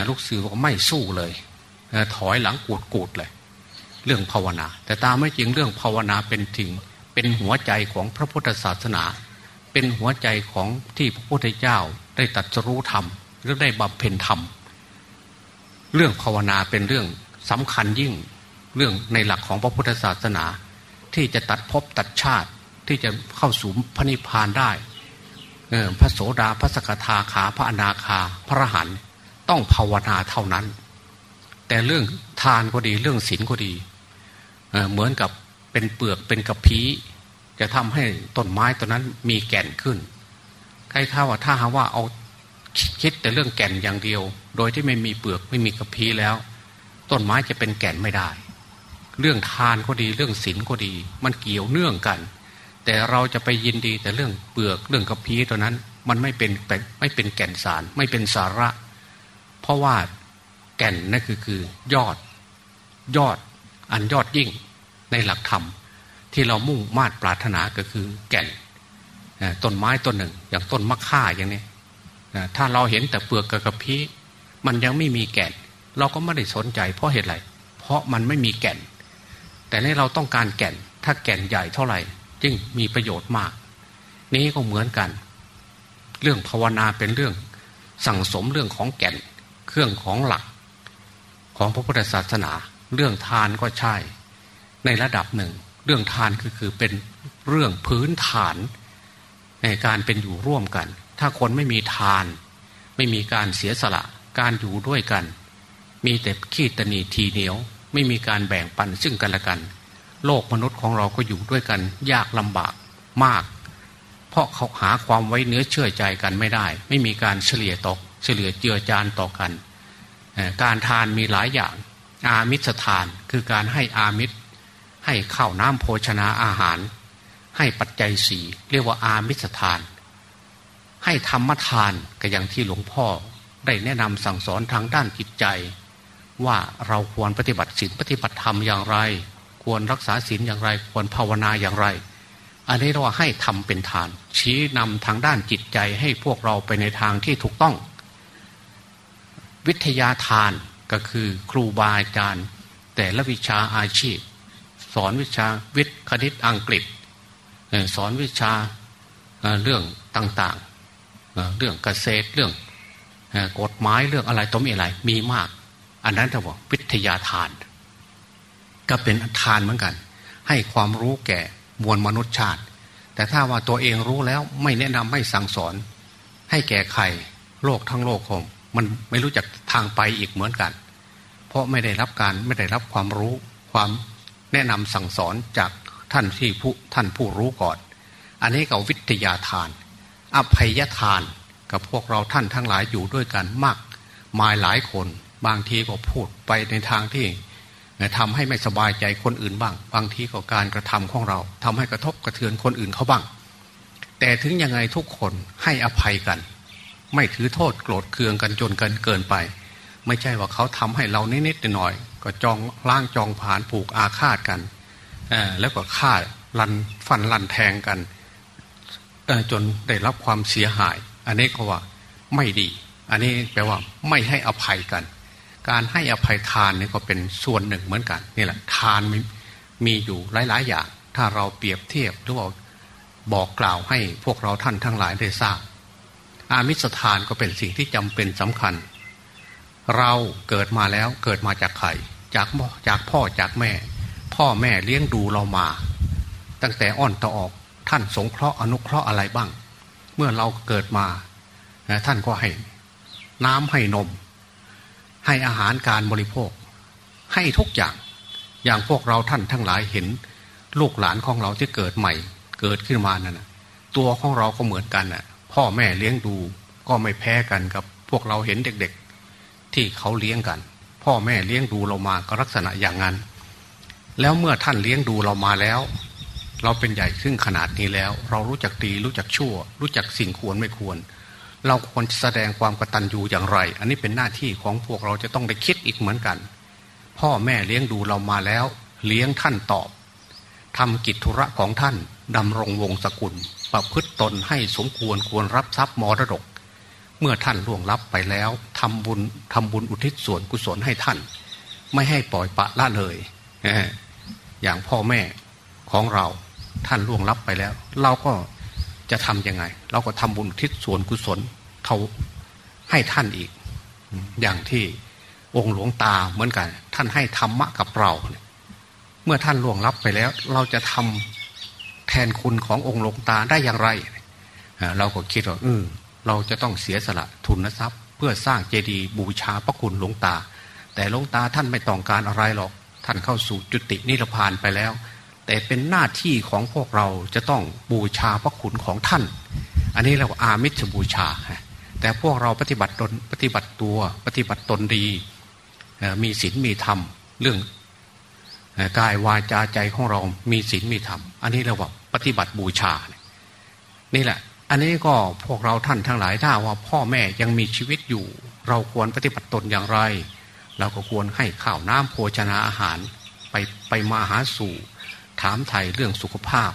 ลูกสื่อก็ไม่สู้เลยถอยหลังกูดกูดเลย เรื่องภาวนา แต่ตามไม่จริงเรื่องภาวนาเป็นจริงเป็นหัวใจของพระพุทธศาสนา เป็นหัวใจของที่พระพุทธเจ้าได้ตัดรู้ธรรมหรือได้บำเพ็ญธรรม เรื่องภาวนาเป็นเรื่อง สำคัญยิ่งเรื่องในหลักของพระพุทธศาสนา ที่จะตัดภพตัดชาติที่จะเข้าสู่พระนิพพานได้พระโสดาพระสกทาขาพระอนาคา พระหันต้องภาวนาเท่านั้น แต่เรื่องทานก็ดีเรื่องศีลก็ดีเหมือนกับเป็นเปลือกเป็นกระพี้จะทำให้ต้นไม้ตัวนั้นมีแก่นขึ้นใครข้าว่าถ้าหาว่าเอาคิดแต่เรื่องแก่นอย่างเดียว โดยที่ไม่มีเปลือกไม่มีกระพี้แล้ว ต้นไม้จะเป็นแก่นไม่ได้ เรื่องทานก็ดีเรื่องศีลก็ดี มันเกี่ยวเนื่องกัน แต่เราจะไปยินดีแต่เรื่องเปลือกเรื่องกระพี้ตัวนั้น มันไม่เป็นไม่เป็นแก่นสาร ไม่เป็นสาระ เพราะว่าแก่นนั่นคือคือยอด ยอดอันยอดยิ่งในหลักธรรม ที่เรามุ่งมาดปรารถนาก็คือแก่นต้นไม้ต้นหนึ่ง อย่างต้นมะข่าอย่างนี้ถ้าเราเห็นแต่เปลือกกระพี้มันยังไม่มีแก่น เราก็ไม่ได้สนใจ เพราะเหตุไรเพราะมันไม่มีแก่น แต่ในเราต้องการแก่น ถ้าแก่นใหญ่เท่าไหร่จึงมีประโยชน์มาก นี้ก็เหมือนกัน เรื่องภาวนาเป็นเรื่องสั่งสมเรื่องของแก่น เครื่องของหลัก ของพระพุทธศาสนา เรื่องทานก็ใช่ ในระดับหนึ่ง เรื่องทานคือคือเป็นเรื่องพื้นฐาน ในการเป็นอยู่ร่วมกัน ถ้าคนไม่มีทาน ไม่มีการเสียสละ การอยู่ด้วยกัน มีแต่ขี้ตนีทีเหนียว ไม่มีการแบ่งปันซึ่งกันและกัน โลกมนุษย์ของเราก็อยู่ด้วยกันยากลำบากมาก เพราะเขาหาความไว้เนื้อเชื่อใจกันไม่ได้ ไม่มีการเฉลี่ยตกเฉลี่ยเจือจานต่อกัน การทานมีหลายอย่าง อามิสทานคือการให้อามิตรให้ข้าวน้ำโภชนาอาหาร ให้ปัจจัยสี่เรียกว่าอามิสทาน ให้ธรรมทานก็อย่างที่หลวงพ่อได้แนะนำสั่งสอนทางด้านจิตใจ ว่าเราควรปฏิบัติศีลปฏิบัติธรรมอย่างไร ควรรักษาศีลอย่างไร ควรภาวนาอย่างไร อันนี้เราให้ทำเป็นทาน ชี้นำทางด้านจิตใจให้พวกเราไปในทางที่ถูกต้อง วิทยาทานก็คือครูบาอาจารย์ แต่ละวิชาอาชีพ สอนวิชาวิทย์คณิตอังกฤษ สอนวิชาเรื่องต่างๆ เรื่องเกษตรเรื่องกฎหมายเรื่องอะไรต้อมีอะไรมีมาก อันนั้นเราบอกวิทยาทาน ก็เป็นทานเหมือนกัน ให้ความรู้แก่มวลมนุษยชาติ แต่ถ้าว่าตัวเองรู้แล้วไม่แนะนำไม่สั่งสอน ให้แก่ใครโลกทั้งโลกคงมันไม่รู้จักทางไปอีกเหมือนกัน เพราะไม่ได้รับการไม่ได้รับความรู้ความแนะนำสั่งสอนจากท่านที่ผู้ท่านผู้รู้ก่อน อันนี้ก็วิทยาทาน อภัยทานกับพวกเราท่านทั้งหลายอยู่ด้วยกันมาก มายหลายคน บางทีก็พูดไปในทางที่ทำให้ไม่สบายใจคนอื่นบ้าง บางทีก็การกระทำของเราทำให้กระทบกระเทือนคนอื่นเขาบ้าง แต่ถึงยังไงทุกคนให้อภัยกัน ไม่ถือโทษโกรธเคืองกันจนเกินเกินไป ไม่ใช่ว่าเขาทำให้เรานิดๆหน่อยก็จองล่างจองผานผูกอาฆาตกันแล้วก็ฆ่าลันฟันลันแทงกันจนได้รับความเสียหาย อันนี้ก็ว่าไม่ดี อันนี้แปลว่าไม่ให้อภัยกัน การให้อภัยทานนี่ก็เป็นส่วนหนึ่งเหมือนกันนี่แหละทานมีมีอยู่หลาย ๆ อย่าง ถ้าเราเปรียบเทียบหรือว่าบอกกล่าวให้พวกเราท่านทั้งหลายได้ทราบ อามิสทานก็เป็นสิ่งที่จำเป็นสำคัญ เราเกิดมาแล้วเกิดมาจากใครจากจากพ่อจากแม่ พ่อแม่เลี้ยงดูเรามา ตั้งแต่อ่อนต่อออกท่านสงเคราะห์อนุเคราะห์อะไรบ้าง เมื่อเราเกิดมา ท่านก็ให้ น้ำให้นม ให้อาหารการบริโภค ให้ทุกอย่างอย่างพวกเราท่านทั้งหลายเห็น ลูกหลานของเราที่เกิดใหม่ เกิดขึ้นมานั่นตัวของเราก็เหมือนกันน่ะ พ่อแม่เลี้ยงดูก็ไม่แพ้กันกับพวกเราเห็นเด็กๆ ที่เขาเลี้ยงกัน พ่อแม่เลี้ยงดูเรามาก็ลักษณะอย่างนั้น แล้วเมื่อท่านเลี้ยงดูเรามาแล้ว เราเป็นใหญ่ขึ้นขนาดนี้แล้ว เรารู้จักดีรู้จักชั่ว รู้จักสิ่งควรไม่ควร เราควรแสดงความกตัญญูอย่างไร อันนี้เป็นหน้าที่ของพวกเราจะต้องได้คิดอีกเหมือนกัน พ่อแม่เลี้ยงดูเรามาแล้ว เลี้ยงท่านตอบทำกิจธุระของท่านดำรงวงศกุล ประพฤติตนให้สมควรควรรับทรัพย์มรดก เมื่อท่านล่วงลับไปแล้วทำบุญทำบุญอุทิศส่วนกุศลให้ท่าน ไม่ให้ปล่อยปะละเลยอย่างพ่อแม่ของเราท่านล่วงลับไปแล้ว เราก็ จะทํำยังไง เราก็ทำบุญทิศส่วนกุศลเขาให้ท่านอีก อย่างที่องค์หลวงตาเหมือนกัน ท่านให้ธรรมะกับเรา เมื่อท่านล่วงลับไปแล้ว เราจะทำแทนคุณขององค์หลวงตาได้อย่างไร เราก็คิดว่าเออเราจะต้องเสียสละทุนทรัพย์ เพื่อสร้างเจดีย์บูชาพระคุณหลวงตา แต่หลวงตาท่านไม่ต้องการอะไรหรอก ท่านเข้าสู่จุตินิพพานไปแล้ว แต่เป็นหน้าที่ของพวกเราจะต้องบูชาพระคุณของท่าน อันนี้เราอามิชบูชา แต่พวกเราปฏิบัติตนปฏิบัติตัวปฏิบัติตนดี มีศีลมีธรรมเรื่องกายวาจาใจของเรา มีศีลมีธรรม อันนี้เราบอกปฏิบัติบูชา นี่แหละ อันนี้ก็พวกเราท่านทั้งหลายถ้าว่าพ่อแม่ยังมีชีวิตอยู่ เราควรปฏิบัติตนอย่างไร เราก็ควรให้ข้าวน้ำโภชนาอาหารไปไปมาหาสู่ ถามไทยเรื่องสุขภาพ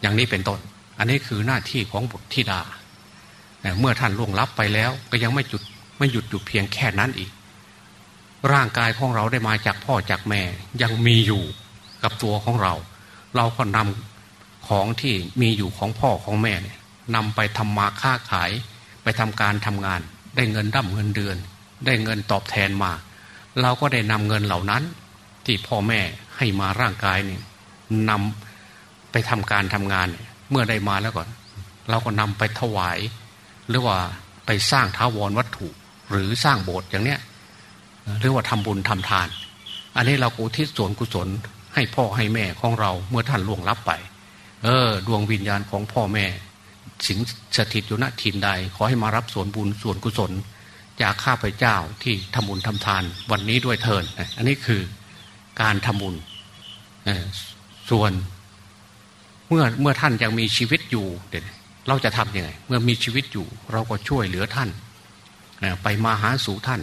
อย่างนี้เป็นต้น อันนี้คือหน้าที่ของบุตรธิดา เมื่อท่านล่วงลับไปแล้ว ก็ยังไม่หยุดไม่หยุดอยู่เพียงแค่นั้นอีก ร่างกายของเราได้มาจากพ่อจากแม่ยังมีอยู่กับตัวของเรา เราก็นำของที่มีอยู่ของพ่อของแม่เนี่ยนำไปทำมาค้าขาย ไปทำการทำงาน ได้เงินร่ำเงินเดือน ได้เงินตอบแทนมา เราก็ได้นำเงินเหล่านั้น ที่พ่อแม่ให้มาร่างกายเนี่ย นำไปทำการทำงาน เมื่อได้มาแล้วก่อน เราก็นำไปถวาย หรือว่าไปสร้างท้าวรวัตถุ หรือสร้างโบสถ์อย่างเนี้ยหรือว่าทำบุญทำทาน อันนี้เราอุทิศส่วนกุศลให้พ่อให้แม่ของเราเมื่อท่านล่วงลับไป เออ ดวงวิญญาณของพ่อแม่ สิงสถิตอยู่ณทินใด ขอให้มารับส่วนบุญส่วนกุศล จากข้าพเจ้าที่ทำบุญทำทาน วันนี้ด้วยเทินอันนี้คือการทำบุญ ส่วนเมื่อเมื่อท่านยังมีชีวิตอยู่เดเราจะทำยังไง เมื่อมีชีวิตอยู่ เราก็ช่วยเหลือท่านไปมาหาสู่ท่าน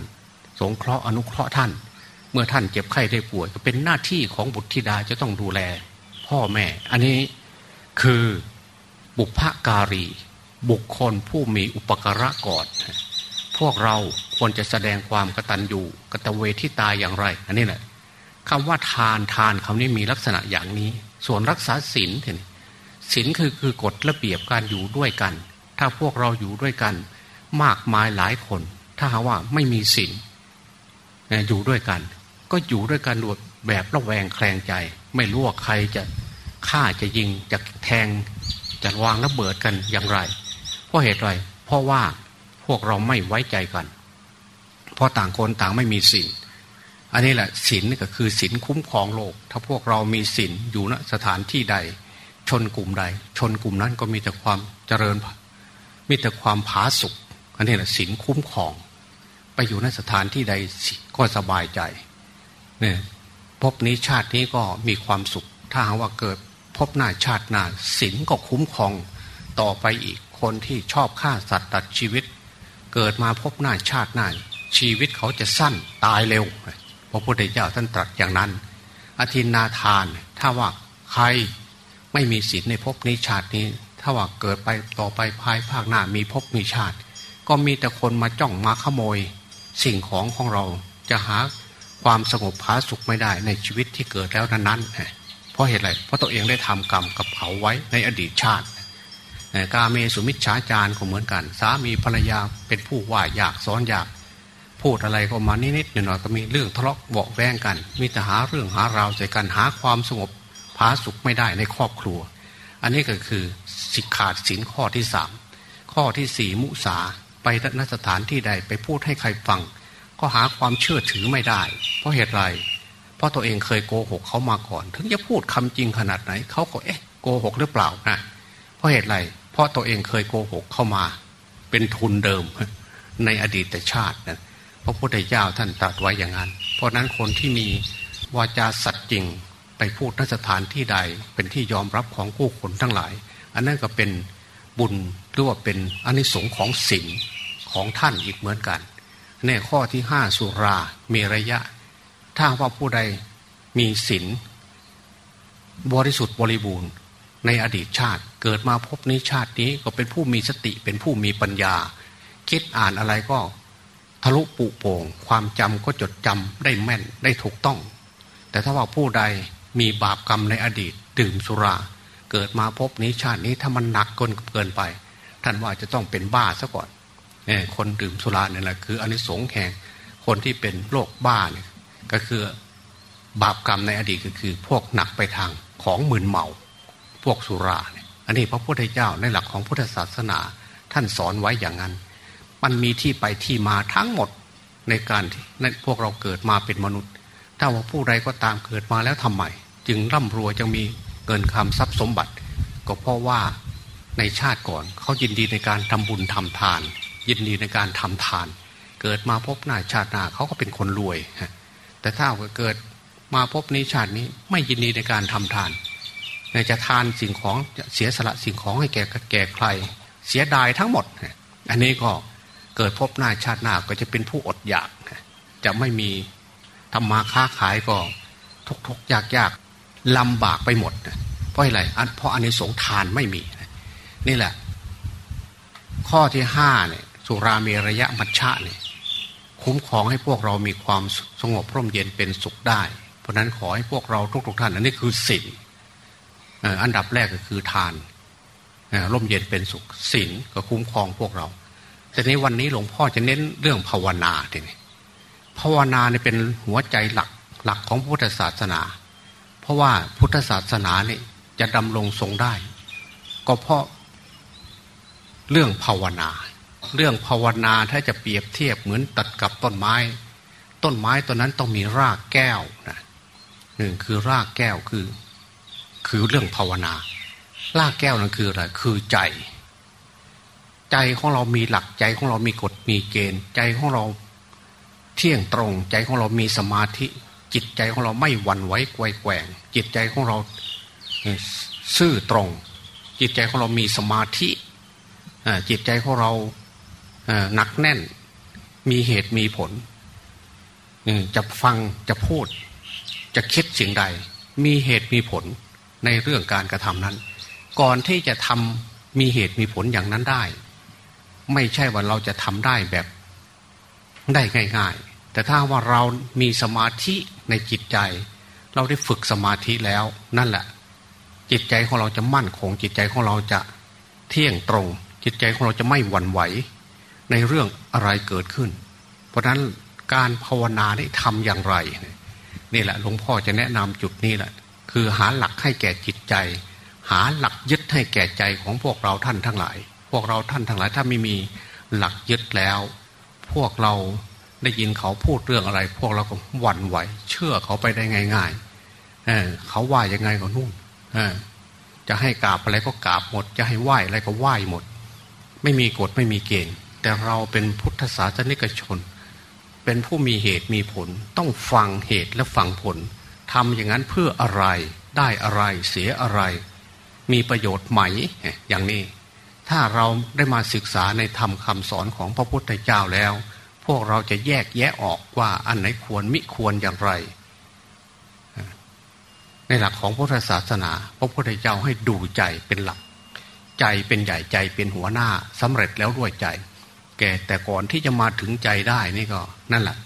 สงเคราะห์อนุเคราะห์ท่าน เมื่อท่านเจ็บไข้ได้ป่วย ก็เป็นหน้าที่ของบุตรธิดาจะต้องดูแล พ่อแม่ อันนี้คือบุพการี บุคคลผู้มีอุปการะก่อนพวกเราควรจะแสดงความกตัญญูกตเวทิตาอย่างไร อันนี้แหละ คำว่าทานทานคำนี้มีลักษณะอย่างนี้ ส่วนรักษาศีลเห็นศีลคือคือกฎระเบียบการอยู่ด้วยกัน ถ้าพวกเราอยู่ด้วยกัน มากมายหลายคน ถ้าหาว่าไม่มีศีลอยู่ด้วยกัน ก็อยู่ด้วยกันแบบระแวงแคลงใจ ไม่รู้ว่าใครจะฆ่าจะยิงจะแทงจะวางระเบิดกันอย่างไร เพราะเหตุไรเพราะว่าพวกเราไม่ไว้ใจกัน เพราะต่างคนต่างไม่มีศีล อันนี้แหละศีลก็คือศีลคุ้มครองโลก ถ้าพวกเรามีศีลอยู่ณสถานที่ใด ชนกลุ่มใด ชนกลุ่มนั้นก็มีแต่ความเจริญ มีแต่ความผาสุกอันนี้แหละศีลคุ้มครอง ไปอยู่ในสถานที่ใดก็สบายใจเนี่ยพบนี้ชาตินี้ก็มีความสุข ถ้าหากว่าเกิดพบหน้าชาติหน้าศีลก็คุ้มครองต่อไปอีกคนที่ชอบฆ่าสัตว์ตัดชีวิต เกิดมาพบหน้าชาติหน้าชีวิตเขาจะสั้นตายเร็ว พระพุทธเจ้าท่านตรัสอย่างนั้น อธินาทาน ถ้าว่าใครไม่มีศีลในภพนี้ชาตินี้ ถ้าว่าเกิดไปต่อไปภายภาคหน้ามีภพมีชาติ ก็มีแต่คนมาจ้องมาขโมย สิ่งของของเราจะหาความสงบผาสุขไม่ได้ในชีวิตที่เกิดแล้วนั้นๆเพราะเหตุอะไรเพราะตัวเองได้ทำกรรมกับเขาไว้ในอดีตชาติกาเมสุมิชฌาจารก็เหมือนกัน สามีภรรยาเป็นผู้ว่าอยากสอนอยาก พูดอะไรก็มานิดๆหน่อยๆก็มีเรื่องทะเลาะเบาแวงกัน มีแต่หาเรื่องหาราวใจกันหาความสงบผาสุขไม่ได้ในครอบครัว อันนี้ก็คือสิกขาดสินข้อที่สามข้อที่สี่มุสาไปนสถานที่ใดไปพูดให้ใครฟัง ก็หาความเชื่อถือไม่ได้ เพราะเหตุไร เพราะตัวเองเคยโกหกเขามาก่อน ถึงจะพูดคำจริงขนาดไหนเขาก็เอ๊ะโกหกหรือเปล่านะเพราะเหตุไร เพราะตัวเองเคยโกหกเข้ามา เป็นทุนเดิมในอดีตชาตินะ พระพุทธเจ้าท่านตรัสไว้อย่างนั้น เพราะนั้นคนที่มีวาจาสัตย์จริงไปพูดนสถานที่ใดเป็นที่ยอมรับของผู้คนทั้งหลาย อันนั้นก็เป็นบุญหรือว่าเป็นอนิสงค์ของศีลของท่านอีกเหมือนกัน ในข้อที่ห้าสุราเมรยะ ถ้าว่าผู้ใดมีศีลบริสุทธิ์บริบูรณ์ ในอดีตชาติเกิดมาพบนี้ชาตินี้ก็เป็นผู้มีสติเป็นผู้มีปัญญา คิดอ่านอะไรก็ ทะลุปุโปงความจำก็จดจำได้แม่นได้ถูกต้อง แต่ถ้าว่าผู้ใดมีบาปกรรมในอดีตดื่มสุรา เกิดมาพบนี้ชาตินี้ถ้ามันหนักเกินเกินไป ท่านว่าจะต้องเป็นบ้าซะก่อนเนี่ยคนดื่มสุราเนี่ยแหละคืออนิสงส์แห่งคนที่เป็นโรคบ้าเนี่ยก็คือบาปกรรมในอดีตก็คือ พวกหนักไปทางของมึนเมา พวกสุราเนี่ยอันนี้พระพุทธเจ้าในหลักของพุทธศาสนา ท่านสอนไว้อย่างนั้น มันมีที่ไปที่มาทั้งหมดในการที่พวกเราเกิดมาเป็นมนุษย์ ถ้าว่าผู้ใดก็ตามเกิดมาแล้วทำไมจึงร่ำรวยจึงมีเงินคำทรัพย์สมบัติ ก็เพราะว่าในชาติก่อนเขายินดีในการทำบุญทำทาน ยินดีในการทำทาน เกิดมาพบหน้าชาติหน้าเขาก็เป็นคนรวยแต่ถ้าเกิดมาพบนี้ชาตินี้ไม่ยินดีในการทำทานในจะทานสิ่งของเสียสละสิ่งของให้แก่แก่ใคร เสียดายทั้งหมด อันนี้ก็ เกิดพบหน้าชาติหน้าก็จะเป็นผู้อดอยาก จะไม่มีทำมาค้าขายก็ทุกทุกยากยากลำบากไปหมด เพราะอะไรเพราะอันนี้สงทานไม่มี นี่แหละ ข้อที่ห้าเนี่ยสุราเมระยะมัชชะเนี่ยคุ้มครองให้พวกเรามีความสงบร่มเย็นเป็นสุขได้ เพราะนั้นขอให้พวกเราทุกๆท่าน อันนี้คือศีลอันดับแรกก็คือทานร่มเย็นเป็นสุขศีลก็คุ้มครองพวกเรา แต่ในวันนี้หลวงพ่อจะเน้นเรื่องภาวนาทีนี้ภาวนาเนี่ยเป็นหัวใจหลักหลักของพุทธศาสนา เพราะว่าพุทธศาสนาเนี่ยจะดำรงทรงได้ ก็เพราะเรื่องภาวนา เรื่องภาวนาถ้าจะเปรียบเทียบเหมือนตัดกับต้นไม้ ต้นไม้ต้นนั้นต้องมีรากแก้วนะหนึ่งคือรากแก้วคือ คือเรื่องภาวนา รากแก้วนั่นคืออะไรคือใจ ใจของเรามีหลักใจของเรามีกฎมีเกณฑ์ ใจของเราเที่ยงตรง ใจของเรามีสมาธิ จิตใจของเราไม่หวั่นไหวไกวแกว่ง จิตใจของเราซื่อตรง จิตใจของเรามีสมาธิจิตใจของเราหนักแน่น มีเหตุมีผลจะฟังจะพูด จะคิดสิ่งใด มีเหตุมีผลในเรื่องการกระทำนั้น ก่อนที่จะทำมีเหตุมีผลอย่างนั้นได้ ไม่ใช่ว่าเราจะทำได้แบบได้ง่ายๆ แต่ถ้าว่าเรามีสมาธิในจิตใจ เราได้ฝึกสมาธิแล้ว นั่นแหละ จิตใจของเราจะมั่นคง จิตใจของเราจะเที่ยงตรง จิตใจของเราจะไม่หวั่นไหว ในเรื่องอะไรเกิดขึ้น เพราะนั้นการภาวนาได้ทำอย่างไร นี่แหละหลวงพ่อจะแนะนำจุดนี้แหละคือหาหลักให้แก่จิตใจ หาหลักยึดให้แก่ใจของพวกเราท่านทั้งหลาย พวกเราท่านทั้งหลายถ้าไม่มีหลักยึดแล้ว พวกเราได้ยินเขาพูดเรื่องอะไร พวกเราก็หวั่นไหว เชื่อเขาไปได้ง่ายๆเเขาว่ายังไงก็นู่นจะให้กราบอะไรก็กราบหมด จะให้ไหว้อะไรก็ไหว้หมด ไม่มีกฎไม่มีเกณฑ์ แต่เราเป็นพุทธศาสนิกชน เป็นผู้มีเหตุมีผล ต้องฟังเหตุและฟังผลทำอย่างนั้นเพื่ออะไรได้อะไรเสียอะไร มีประโยชน์ไหมอย่างนี้ ถ้าเราได้มาศึกษาในธรรมคำสอนของพระพุทธเจ้าแล้ว พวกเราจะแยกแยะออกว่าอันไหนควรมิควรอย่างไร ในหลักของพุทธศาสนา พระพุทธเจ้าให้ดูใจเป็นหลัก ใจเป็นใหญ่ใจเป็นหัวหน้าสำเร็จแล้วด้วยใจ แก่แต่ก่อนที่จะมาถึงใจได้นี่ก็นั่นแหละ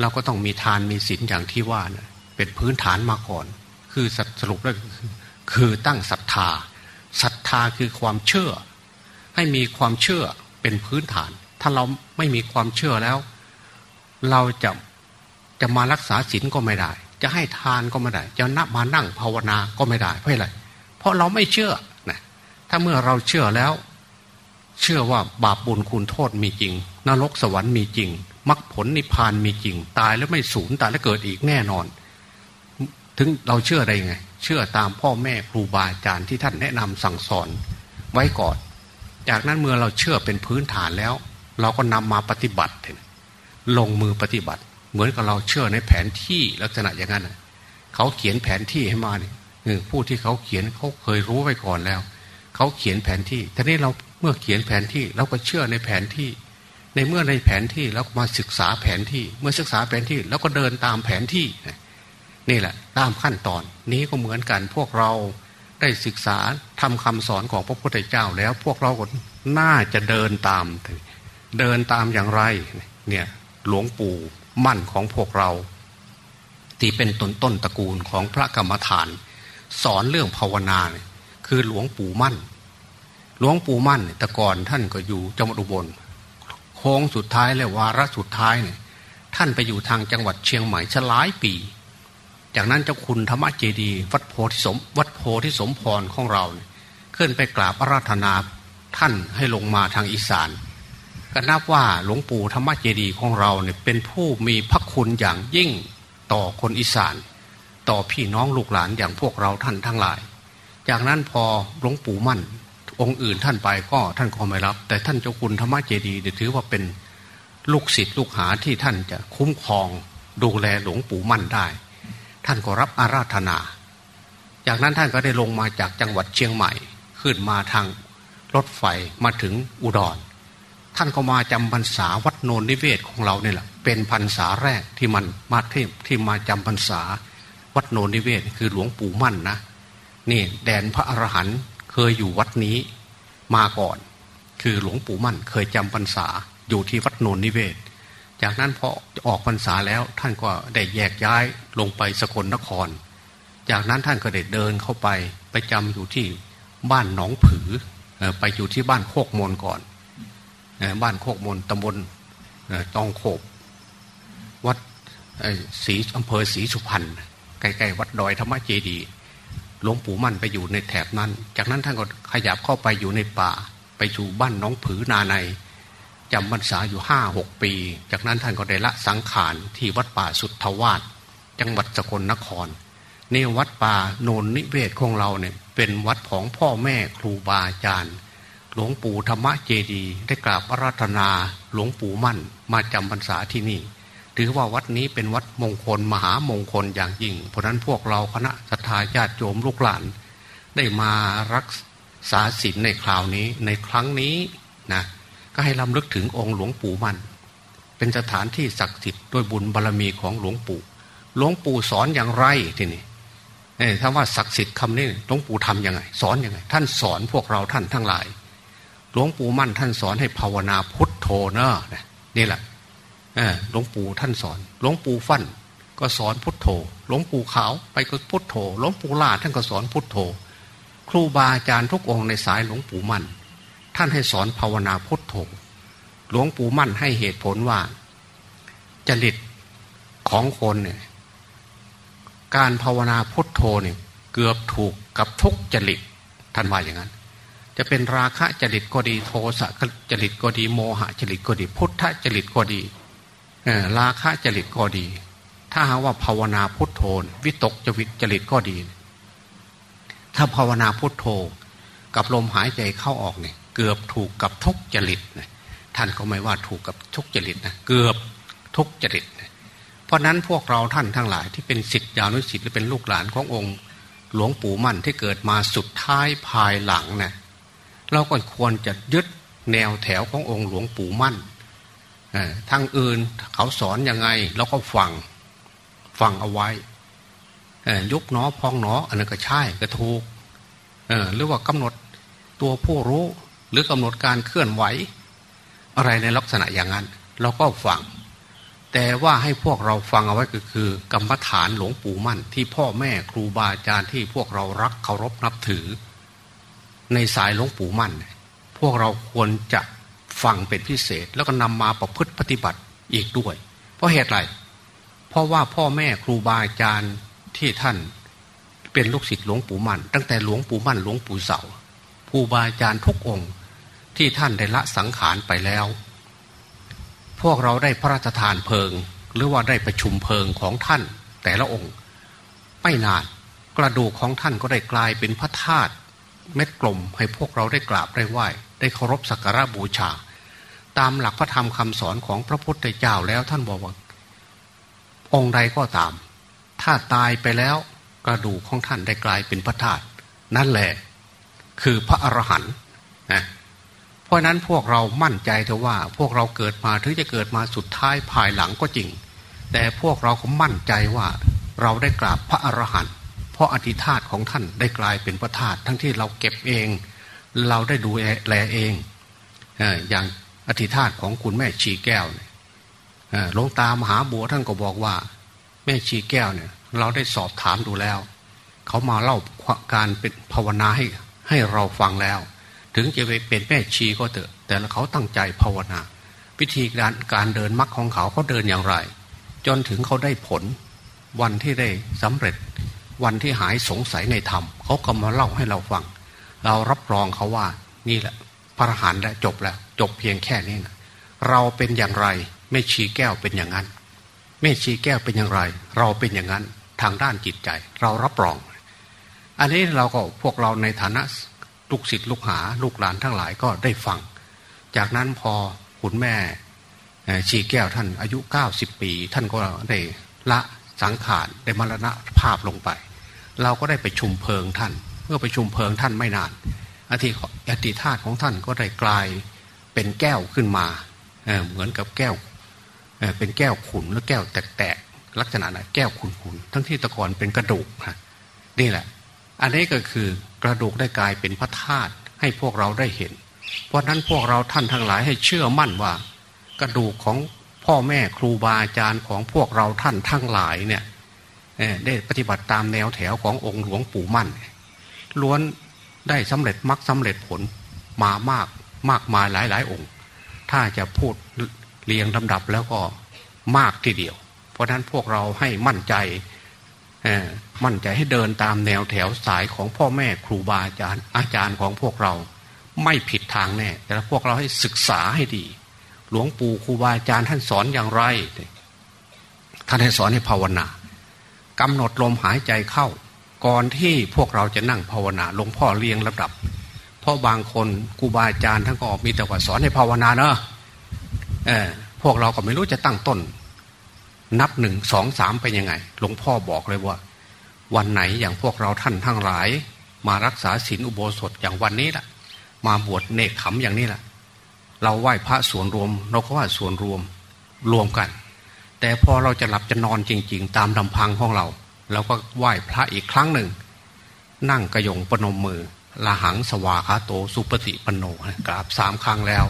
เราก็ต้องมีทานมีศีลอย่างที่ว่านะเป็นพื้นฐานมาก่อน คือสรุปแล้วคือตั้งศรัทธาศรัทธาคือความเชื่อ ให้มีความเชื่อเป็นพื้นฐาน ถ้าเราไม่มีความเชื่อแล้ว เราจะจะมารักษาศีลก็ไม่ได้ จะให้ทานก็ไม่ได้ จะนับมานั่งภาวนาก็ไม่ได้เพราะอะไร เพราะเราไม่เชื่อนะถ้าเมื่อเราเชื่อแล้ว เชื่อว่าบาปบุญคุณโทษมีจริง นรกสวรรค์มีจริงมรรคผลนิพพานมีจริง ตายแล้วไม่สูญตายแล้วเกิดอีกแน่นอน ถึงเราเชื่อได้ไง เชื่อตามพ่อแม่ครูบาอาจารย์ที่ท่านแนะนำสั่งสอนไว้ก่อน จากนั้นเมื่อเราเชื่อเป็นพื้นฐานแล้ว เราก็นำมาปฏิบัติลงมือปฏิบัติ เหมือนกับเราเชื่อในแผนที่ลักษณะอย่างนั้นเขาเขียนแผนที่ให้มาเนี่ยผู้ที่เขาเขียนเขาเคยรู้ไว้ก่อนแล้ว เขาเขียนแผนที่ทีนี้เราเมื่อเขียนแผนที่เราก็เชื่อในแผนที่ ในเมื่อในแผนที่เราก็มาศึกษาแผนที่ เมื่อศึกษาแผนที่แล้วก็เดินตามแผนที่นี่แหละตามขั้นตอนนี้ก็เหมือนกันพวกเรา ได้ศึกษาทำคำสอนของพระพุทธเจ้าแล้วพวกเราก็น่าจะเดินตาม เดินตามอย่างไรเนี่ยหลวงปู่มั่นของพวกเรา ที่เป็นต้นต้นตระกูลของพระกรรมฐาน สอนเรื่องภาวนาคือหลวงปู่มั่น หลวงปู่มั่นแต่ก่อนท่านก็อยู่จังหวัดอุบลโค้งสุดท้ายและวาระสุดท้ายเนี่ยท่านไปอยู่ทางจังหวัดเชียงใหม่ฉลายปี จากนั้นเจ้าคุณธรรมเจดีวัดโพธิสมวัดโพธิสมพรของเราขึ้นไปกราบอาราธนาท่านให้ลงมาทางอีสานก็นับว่าหลวงปู่ธรรมเจดีของเราเนี่ยเป็นผู้มีพระคุณอย่างยิ่งต่อคนอีสาน ต่อพี่น้องลูกหลานอย่างพวกเราท่านทั้งหลาย จากนั้นพอหลวงปู่มั่น องค์อื่นท่านไปก็ท่านก็ไม่รับ แต่ท่านเจ้าคุณธรรมเจดีถือว่าเป็นลูกศิษย์ลูกหาที่ท่านจะคุ้มครองดูแลหลวงปู่มั่นได้ ท่านก็รับอาราธนา จากนั้นท่านก็ได้ลงมาจากจังหวัดเชียงใหม่ ขึ้นมาทางรถไฟมาถึงอุดร ท่านก็มาจำพรรษาวัดโนนนิเวศของเราเนี่ยแหละเป็นพรรษาแรกที่มันมาเทพที่มาจำพรรษา วัดโนนนิเวศคือหลวงปู่มั่นนะนี่แดนพระอรหันต์เคยอยู่วัดนี้มาก่อน คือหลวงปู่มั่นเคยจำพรรษาอยู่ที่วัดโนนนิเวศ จากนั้นพอออกพรรษาแล้วท่านก็ได้แยกย้ายลงไปสกลนคร จากนั้นท่านก็ได้เดินเข้าไปไปจำอยู่ที่บ้านหนองผือไปอยู่ที่บ้านโคกมนก่อน บ้านโคกมนตำบลตองโขบวัดศรีอำเภอศรีสุพรรณใกล้ๆวัดดอยธรรมเจดีหลวงปู่มั่นไปอยู่ในแถบนั้น จากนั้นท่านก็ขยับเข้าไปอยู่ในป่า ไปอยู่บ้านน้องผือนาใน จำพรรษาอยู่ห้าหกปี จากนั้นท่านก็ได้ละสังขารที่วัดป่าสุทธวาสจังหวัดสกลนครนี่วัดป่าโนนนิเวศของเราเนี่ยเป็นวัดของพ่อแม่ครูบาอาจารย์ หลวงปู่ธรรมเจดีได้กราบอาราธนาหลวงปู่มั่น มาจำพรรษาที่นี่ ถือว่าวัดนี้เป็นวัดมงคลมหามงคลอย่างยิ่ง เพราะนั้นพวกเราคณะสัตยาญาติโยมลูกหลาน ได้มารักษาศีลในคราวนี้ในครั้งนี้นะ ก็ให้ลำลึกถึงองค์หลวงปู่มั่นเป็นสถานที่ศักดิ์สิทธิ์ด้วยบุญบารรมีของหลวงปู่หลวงปู่สอนอย่างไรทีนี้ถ้าว่าศักดิ์สิทธิ์คำนี้หลวงปู่ทำยังไง สอนยังไง ท่านสอนพวกเราท่านทั้งหลาย หลวงปู่มั่นท่านสอนให้ภาวนาพุทโธเนอะนี่แหละหลวงปู่ท่านสอน หลวงปู่ฟั่นก็สอนพุทโธ หลวงปู่ขาวไปก็พุทโธ หลวงปู่ลาท่านก็สอนพุทโธ ครูบาอาจารย์ทุกองค์ในสายหลวงปู่มั่น ท่านให้สอนภาวนาพุทโธหลวงปู่มั่นให้เหตุผลว่าจริตของคนเนี่ยการภาวนาพุทโธเนี่ยเกือบถูกกับทุกจริตท่านว่าอย่างนั้น จะเป็นราคะจริตก็ดีโทสะจริตก็ดีโมหะจริตก็ดี พุทธจริตก็ดีราคะจริตก็ดี ถ้าหาว่าภาวนาพุทโธวิตกจวิตจริตก็ดี ถ้าภาวนาพุทโธกับลมหายใจเข้าออกเนี่ย เกือบถูกกับทุกจริตนะท่านก็ไม่ว่าถูกกับทุกจริตนะเกือบทุกจริตเพราะนั้นพวกเราท่านทั้งหลายที่เป็นสิทธิยานุสิทธิ์หรือเป็นลูกหลานขององค์ หลวงปู่มั่นที่เกิดมาสุดท้ายภายหลังเนะี่ยเราก็ควรจะยึดแนวแถวขององค์หลวงปู่มั่นทางอื่นเขาสอนยังไงเราก็ฟังฟังเอาไว้ยุกหนอพองหนออันนั้นก็ใช่ก็ถูกหรือว่ากำหนดตัวผู้รู้ หรือกำหนดการเคลื่อนไหว อะไรในลักษณะอย่างนั้น เราก็ฟัง แต่ว่าให้พวกเราฟังเอาไว้ก็คือ กรรมฐานหลวงปู่มั่น ที่พ่อแม่ครูบาอาจารย์ที่พวกเรารักเคารพนับถือ ในสายหลวงปู่มั่น พวกเราควรจะฟังเป็นพิเศษ แล้วก็นำมาประพฤติปฏิบัติอีกด้วย เพราะเหตุไรเพราะว่าพ่อแม่ครูบาอาจารย์ที่ท่านเป็นลูกศิษย์หลวงปู่มั่น ตั้งแต่หลวงปู่มั่นหลวงปู่เสาครูบาอาจารย์ทุกองค์ ที่ท่านได้ละสังขารไปแล้ว พวกเราได้พระราชทานเพลิง หรือว่าได้ประชุมเพลิงของท่าน แต่ละองค์ ไม่นานกระดูกของท่านก็ได้กลายเป็นพระธาตุเม็ดกลมให้พวกเราได้กราบได้ไหว้ ได้เคารพสักการะบูชา ตามหลักพระธรรมคำสอนของพระพุทธเจ้าแล้วท่านบอกว่า องค์ใดก็ตาม ถ้าตายไปแล้วกระดูกของท่านได้กลายเป็นพระธาตุนั่นแหละ คือพระอรหันต์นะ เพราะนั้นพวกเรามั่นใจเถอะว่าพวกเราเกิดมาถึงจะเกิดมาสุดท้ายภายหลังก็จริง แต่พวกเราก็มั่นใจว่าเราได้กราบพระอรหันต์เพราะอธิธาตของท่านได้กลายเป็นพระธาตุทั้งที่เราเก็บเอง เราได้ดูแลเองอย่างอธิธาตของคุณแม่ชีแก้วเนี่ยหลวงตามหาบัวท่านก็บอกว่า แม่ชีแก้วเนี่ย เราได้สอบถามดูแล้ว เขามาเล่าการเป็นภาวนาให้ให้เราฟังแล้ว ถึงจะไปเป็นแม่ชีก็เถอะ แต่ละเขาตั้งใจภาวนาวิธีการการเดินมรรคของเขาเขาเดินอย่างไร จนถึงเขาได้ผล วันที่ได้สำเร็จ วันที่หายสงสัยในธรรมเขาก็มาเล่าให้เราฟัง เรารับรองเขาว่านี่แหละ พระหันแล้วจบแล้ว จบเพียงแค่นี้นะเราเป็นอย่างไรแม่ชีแก้วเป็นอย่างนั้นแม่ชีแก้วเป็นอย่างไร เราเป็นอย่างนั้นทางด้านจิตใจ เรารับรอง อันนี้เราก็พวกเราในฐานะ ลูกศิษย์ลูกหา ลูกหลานทั้งหลายก็ได้ฟัง จากนั้นพอคุณแม่ชีแก้วท่านอายุ 90 ปี ท่านก็ได้ละสังขารได้มรณะภาพลงไป เราก็ได้ไปชุมเพลิงท่าน เมื่อไปชุมเพลิงท่านไม่นานอธิอธิธาตุของท่านก็ได้กลายเป็นแก้วขึ้นมาเเหมือนกับแก้วเเป็นแก้วขุนแล้วแก้วแตกๆลักษณะนะแก้วขุนๆทั้งที่ตะกอนเป็นกระดูกนี่แหละ อันนี้ก็คือกระดูกได้กลายเป็นพระธาตุให้พวกเราได้เห็น เพราะนั้นพวกเราท่านทั้งหลายให้เชื่อมั่นว่า กระดูกของพ่อแม่ครูบาอาจารย์ของพวกเราท่านทั้งหลายเนี่ยได้ปฏิบัติตามแนวแถวขององค์หลวงปู่มั่น ล้วนได้สำเร็จมรรคสาเร็จผลมามากมากมายหลายหลายองค์ ถ้าจะพูดเรียงลำดับแล้วก็มากทีเดียว เพราะนั้นพวกเราให้มั่นใจ มั่นใจให้เดินตามแนวแถวสายของพ่อแม่ครูบาอาจารย์อาจารย์ของพวกเรา ไม่ผิดทางแน่ แต่พวกเราให้ศึกษาให้ดี หลวงปู่ครูบาอาจารย์ท่านสอนอย่างไร ท่านให้สอนให้ภาวนากำหนดลมหายใจเข้า ก่อนที่พวกเราจะนั่งภาวนาหลวงพ่อเรียงระดับ เพราะบางคนครูบาอาจารย์ท่านก็มีแต่ว่าสอนให้ภาวนาเนอะเออพวกเราก็ไม่รู้จะตั้งต้น นับหนึ่งสองสามไปยังไง หลวงพ่อบอกเลยว่า วันไหนอย่างพวกเราท่านทั้งหลาย มารักษาศีลอุโบสถอย่างวันนี้แหละมาบวชเนกขำอย่างนี้แหละเราไหว้พระส่วนรวม เราก็ว่าส่วนรวมรวมกัน แต่พอเราจะหลับจะนอนจริง ๆ ตามลำพังของเราเราก็ไหว้พระอีกครั้งหนึ่ง นั่งกระยงปนมมือละหังสวาคาโตสุปฏิปโนกราบสามครั้งแล้ว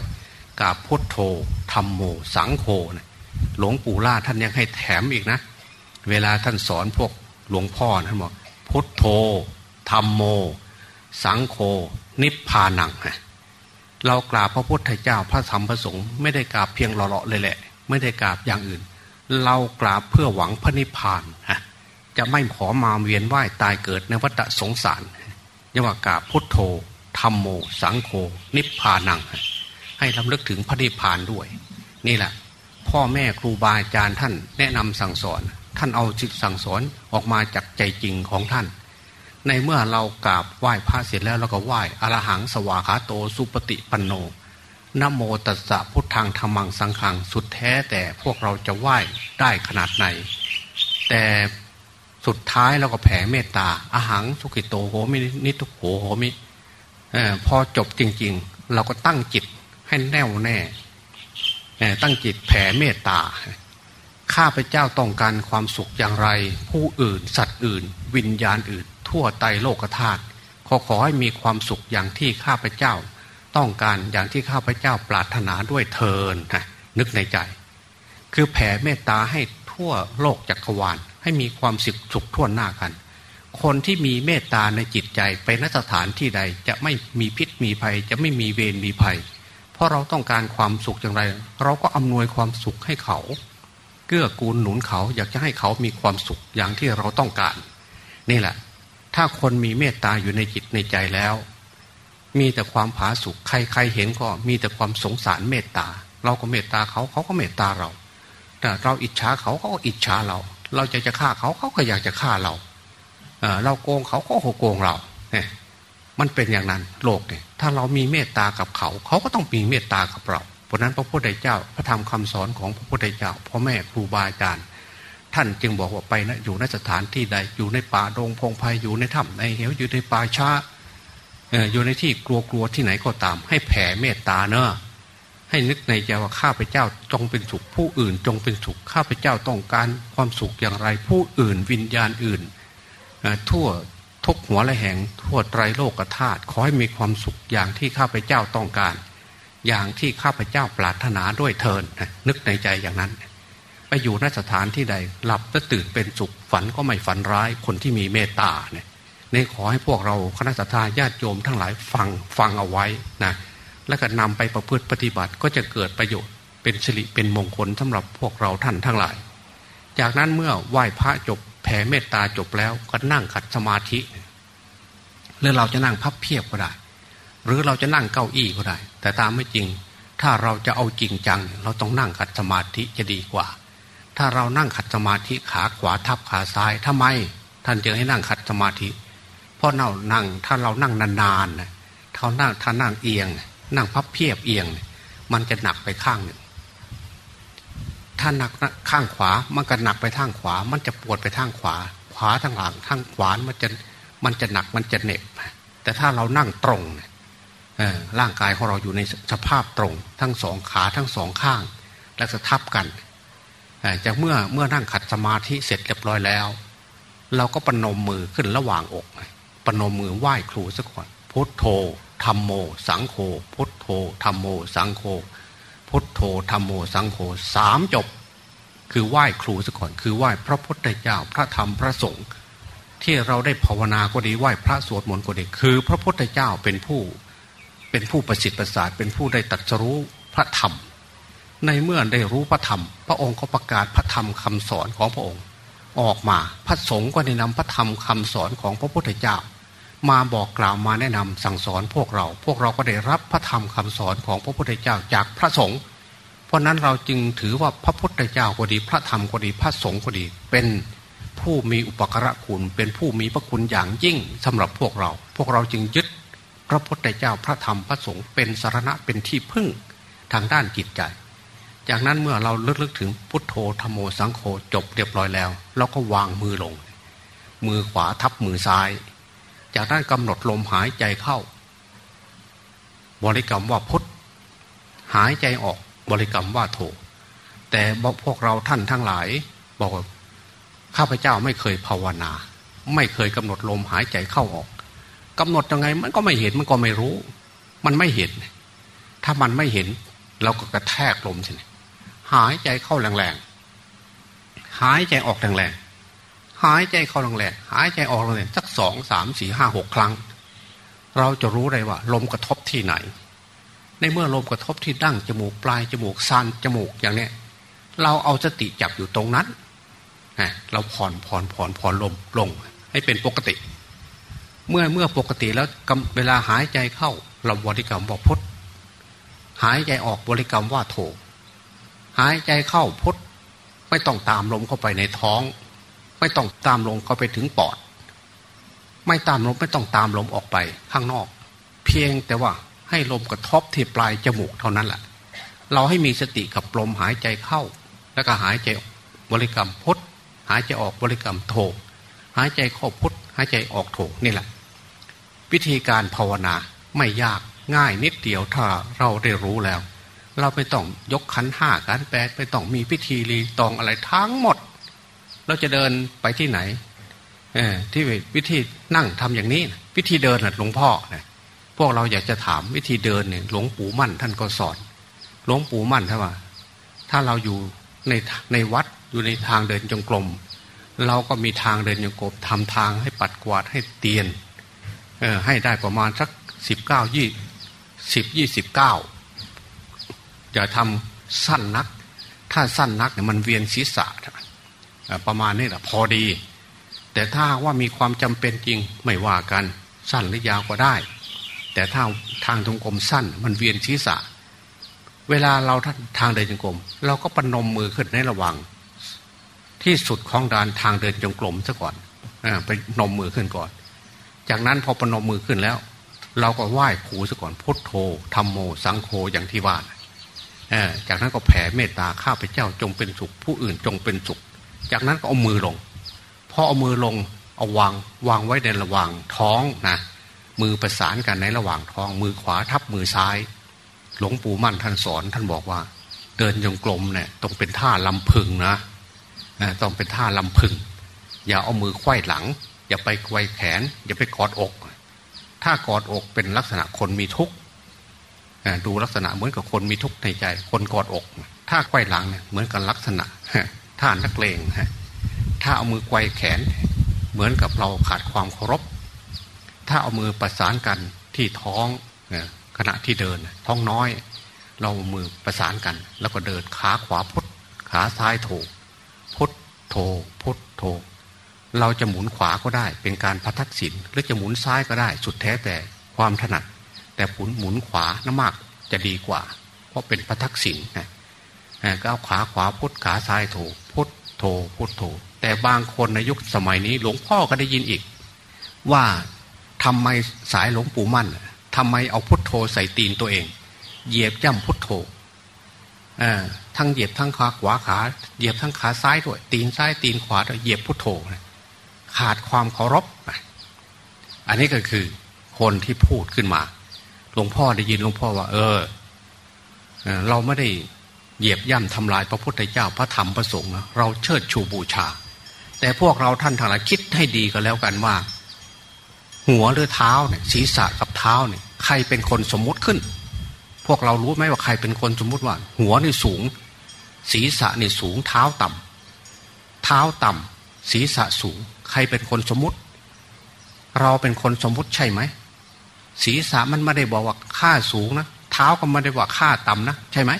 กราบพุทโธธรรมโมสังโฆนะ หลวงปู่ล่าท่านยังให้แถมอีกนะ เวลาท่านสอนพวกหลวงพ่อท่านบอกพุทโธธรรมโม สังโฆนิพพานังเรากราบพระพุทธเจ้าพระธรรมพระสงฆ์ไม่ได้กราบเพียงหล่อๆเลยแหละ ไม่ได้กราบอย่างอื่น เรากราบเพื่อหวังพระนิพพานฮะจะไม่ขอมาเวียนว่ายตายเกิดในวัฏสงสารยังว่ากราบพุทโธธรรมโม สังโฆนิพพานัง ให้ลำลึกถึงพระนิพพานด้วย นี่แหละ พ่อแม่ครูบาอาจารย์ท่านแนะนำสั่งสอน ท่านเอาจิตสั่งสอนออกมาจากใจจริงของท่าน ในเมื่อเรากราบไหว้พระเสร็จแล้วเราก็ไหว้อรหังสวาขาโตสุปฏิปันโนนโมตัสสะพุทธังธรรมังสังขังสุดแท้แต่พวกเราจะไหว้ได้ขนาดไหน แต่สุดท้ายเราก็แผ่เมตตาอาหังสุขิโตโหมินิทุโหโหมิอพอจบจริง ๆ เราก็ตั้งจิตให้แน่วแน่ ตั้งจิตแผ่เมตตา ข้าพเจ้าต้องการความสุขอย่างไร ผู้อื่น สัตว์อื่น วิญญาณอื่น ทั่วไตโลกธาตุขอขอให้มีความสุขอย่างที่ข้าพเจ้า ต้องการอย่างที่ข้าพเจ้าปรารถนาด้วยเทินนึกในใจ คือแผ่เมตตาให้ทั่วโลกจักรวาล ให้มีความสุขสุขทั่วหน้ากัน คนที่มีเมตตาในจิตใจไปนสถานที่ใดจะไม่มีพิษมีภัย จะไม่มีเวรมีภัย ราะเราต้องการความสุขอย่างไร เราก็อำนวยความสุขให้เขาเกื้อกูลหนุนเขาอยากจะให้เขามีความสุขอย่างที่เราต้องการ นี่แหละ ถ้าคนมีเมตตาอยู่ในจิตในใจแล้ว มีแต่ความผาสุกใครใครเห็นก็มีแต่ความสงสารเมตตา เราก็เมตตาเขาเขาก็เมตตาเราแต่เราอิจฉาเขาเขาก็อิจฉาเรา เราจะจะฆ่าเขาเขาก็อยากจะฆ่าเราเราโกงเขาก็โกงเราเนี่ย มันเป็นอย่างนั้นโลกเนี่ยถ้าเรามีเมตตากับเขา เขาก็ต้องมีเมตตากับเรา เพราะนั้นพระพุทธเจ้าพระธรรมคำสอนของพระพุทธเจ้าพ่อแม่ครูบาอาจารย์ ท่านจึงบอกว่าไปนะอยู่ในสถานที่ใดอยู่ในป่าดงพงไพ่อยู่ในถ้ำในเหวอยู่ในป่าช้าอยู่ในที่กลัวๆที่ไหนก็ตาม ให้แผ่เมตตาเนอะให้นึกในใจว่าข้าพเจ้าจงเป็นสุขผู้อื่น จงเป็นสุขข้าพเจ้าต้องการความสุขอย่างไร ผู้อื่นวิญญาณอื่น ทั่ว ทุกหัวและแห่งทั่วไตรโลกธาตุขอให้มีความสุขอย่างที่ข้าพเจ้าต้องการ อย่างที่ข้าพเจ้าปรารถนาด้วยเทินนึกในใจอย่างนั้น ไปอยู่นสถานที่ใดหลับและตื่นเป็นสุขฝันก็ไม่ฝันร้ายคนที่มีเมตตาเนี่ยขอให้พวกเราคณะสัตยาญาติโยมทั้งหลายฟังฟังเอาไว้นะแล้วก็นำไปประพฤติปฏิบัติก็จะเกิดประโยชน์เป็นสิริเป็นมงคลสำหรับพวกเราท่านทั้งหลาย จากนั้นเมื่อไหว้พระจบ แผ่เมตตาจบแล้วก็นั่งขัดสมาธิ หรือเราจะนั่งพับเพียบก็ได้ หรือเราจะนั่งเก้าอี้ก็ได้ แต่ตามไม่จริง ถ้าเราจะเอาจริงจัง เราต้องนั่งขัดสมาธิจะดีกว่า ถ้าเรานั่งขัดสมาธิขาขวาทับขาซ้ายทำไม ท่านจึงให้นั่งขัดสมาธิ เพราะเรานั่งถ้าเรานั่งนานๆนะเขานั่งถ้านั่งเอียง นั่งพับเพียบเอียง มันจะหนักไปข้างหนึ่ง ถ้าหนักข้างขวามันก็หนักไปทางขวา มันจะปวดไปทางขวา ขวาทางหลังทางขวานมันจะมันจะหนักมันจะเหน็บ แต่ถ้าเรานั่งตรงร่างกายของเราอยู่ในสภาพตรง ทั้งสองขาทั้งสองข้าง และจะทับกันจากเมื่อเมื่อนั่งขัดสมาธิเสร็จเรียบร้อยแล้ว เราก็ปนมมือขึ้นระหว่างอกปนมมือไหว้ครูสักคนพุทโธธรรมโม สังโฆพุทโธธรรมโม สังโฆ พุทโธธรรมโมสังโฆสามจบ คือไหว้ครูซะก่อนคือไหว้พระพุทธเจ้าพระธรรมพระสงฆ์ที่เราได้ภาวนาก็ดีไหว้พระสวดมนต์ก็ดีคือ พระพุทธเจ้าเป็นผู้เป็นผู้ประสิทธิ์ประสาทเป็นผู้ได้ตัดรู้พระธรรม ในเมื่อได้รู้พระธรรม พระองค์ก็ประกาศพระธรรมคำสอนของพระองค์ ออกมาพระสงฆ์ก็ได้นำพระธรรมคำสอนของพระพุทธเจ้า มาบอกกล่าวมาแนะนำสั่งสอนพวกเรา พวกเราก็ได้รับพระธรรมคำสอนของพระพุทธเจ้าจากพระสงฆ์เพราะนั้นเราจึงถือว่าพระพุทธเจ้าก็ดี พระธรรมก็ดีพระสงฆ์ก็ดี เป็นผู้มีอุปการะคุณ เป็นผู้มีพระคุณอย่างยิ่งสำหรับพวกเรา พวกเราจึงยึดพระพุทธเจ้าพระธรรมพระสงฆ์เป็นสารณะเป็นที่พึ่งทางด้านจิตใจ จากนั้นเมื่อเราลึกๆถึงพุทโธธรรมโมสังโฆจบเรียบร้อยแล้ว เราก็วางมือลง มือขวาทับมือซ้าย จากนั้นกำหนดลมหายใจเข้า บริกรรมว่าพุทหายใจออกบริกรรมว่าโถแต่พวกเราท่านทั้งหลาย บอกข้าพเจ้าไม่เคยภาวนา ไม่เคยกำหนดลมหายใจเข้าออกกำหนดยังไงมันก็ไม่เห็นมันก็ไม่รู้ มันไม่เห็น ถ้ามันไม่เห็น เราก็กระแทกลมใช่ไหมหายใจเข้าแรงๆหายใจออกแรงๆ หายใจเข้าแรงๆหายใจออกแรงๆสักสองสามสี่ห้าหกครั้ง เราจะรู้เลยว่า ลมกระทบที่ไหน ในเมื่อลมกระทบที่ดั้งจมูกปลายจมูกซันจมูกอย่างเนี้ยเราเอาสติจับอยู่ตรงนั้นเราผ่อนผ่อนผ่อนผ่อนลมลง ให้เป็นปกติ เมื่อเมื่อปกติแล้วเวลาหายใจเข้าเราบริกรรมว่าพุทหายใจออกบริกรรมว่าโถหายใจเข้าพุทไม่ต้องตามลมเข้าไปในท้อง ไม่ต้องตามลมเข้าไปถึงปอด ไม่ตามลมไม่ต้องตามลมออกไปข้างนอก เพียงแต่ว่าให้ลมกระทบที่ปลายจมูกเท่านั้นแหละเราให้มีสติกับลมหายใจเข้า แล้วก็หายใจบริกรรมพุทหายใจออกบริกรรมโถหายใจเข้าพุทหายใจออกโถนี่แหละ วิธีการภาวนาไม่ยากง่ายนิดเดียวถ้าเราได้รู้แล้ว เราไม่ต้องยกขันห้าการแปดไม่ต้องมีพิธีรีตองอะไรทั้งหมด เราจะเดินไปที่ไหนเอที่วิธีนั่งทำอย่างนี้ วิธีเดินหลวงพ่อเนี่ยพวกเราอยากจะถามวิธีเดินเนี่ยหลวงปู่มั่นท่านก็สอน หลวงปู่มั่นท่านว่า ถ้าเราอยู่ในในวัดอยู่ในทางเดินจงกรมเราก็มีทางเดินจงกรมทำทางให้ปัดกวาดให้เตียนเออให้ได้ประมาณสักสิบเก้ายี่สิบยี่สิบเก้าอย่าทำสั้นนัก ถ้าสั้นนักเนี่ยมันเวียนศีรษะ ประมาณนี้แหละพอดี แต่ถ้าว่ามีความจำเป็นจริงไม่ว่ากันสั้นหรือยาวก็ได้ แต่ถ้าทางจงกรมสั้นมันเวียนศีรษะ เวลาเราทางเดินจงกรมเราก็ปนมมือขึ้นในระหว่างที่สุดของดานทางเดินจงกรมซะก่อนอไปนมมือขึ้นก่อน จากนั้นพอปนมมือขึ้นแล้ว เราก็ไหว้ครูซะก่อนพุทโธธรรมโม สังโฆอย่างที่ว่าจากนั้นก็แผ่เมตตาข้าพเจ้าจงเป็นสุข ผู้อื่นจงเป็นสุข จากนั้นก็เอามือลงพอเอามือลงเอาวางวางไว้ในระหว่างท้องนะมือประสานกันในระหว่างท้อง มือขวาทับมือซ้าย หลวงปู่มั่นท่านสอนท่านบอกว่า เดินจงกรมเนี่ยต้องเป็นท่าลำพึงนะต้องเป็นท่าลำพึง อย่าเอามือไขว้หลัง อย่าไปไกวแขน อย่าไปกอดอก ถ้ากอดอกเป็นลักษณะคนมีทุกข์ดูลักษณะเหมือนกับคนมีทุกข์ในใจ คนกอดอก ถ้าไกวหลังเนี่ยเหมือนกับลักษณะ ท่านักเลงฮะถ้าเอามือไกวแขน เหมือนกับเราขาดความเคารพ ถ้าเอามือประสานกันที่ท้องขณะที่เดินท้องน้อย เรามือประสานกัน แล้วก็เดินขาขวาพุทขาซ้ายโถพุทโถพุทโถเราจะหมุนขวาก็ได้ เป็นการพัทักษิณหรือจะหมุนซ้ายก็ได้ สุดแท้แต่ความถนัด แต่ผลหมุนขวาน้ำมากจะดีกว่า เพราะเป็นพัทักษิณนะ ก็เอาขาขวาพุทธขาซ้ายโถพุทโถพุทโถแต่บางคนในยุคสมัยนี้ หลวงพ่อก็ได้ยินอีก ว่าทำไมสายหลวงปู่มั่นทำไมเอาพุทโธใส่ตีนตัวเอง เหยียบย่ำพุทโธทั้งเหยียบทั้งขาขวาขา เหยียบทั้งขาซ้ายด้วย ตีนซ้ายตีนขวาด้วยเหยียบพุทโธขาดความเคารพอันนี้ก็คือคนที่พูดขึ้นมา หลวงพ่อได้ยินหลวงพ่อว่า เออ เราไม่ได้ เหยียบย่ำทำลายพระพุทธเจ้าพระธรรมพระสงฆ์เราเชิดชูบูชา แต่พวกเราท่านทั้งหลายคิดให้ดีก็แล้วกันว่า หัวหรือเท้าเนี่ยศีรษะกับเท้าเนี่ยใครเป็นคนสมมุติขึ้น พวกเรารู้ไหมว่าใครเป็นคนสมมุติว่า หัวนี่สูง ศีรษะนี่สูงเท้าต่ำเท้าต่ำศีรษะสูง ใครเป็นคนสมมุติ เราเป็นคนสมมุติใช่ไหมศีรษะมันไม่ได้บอกว่าค่าสูงนะเท้าก็ไม่ได้ว่าค่าต่ำนะใช่ไหม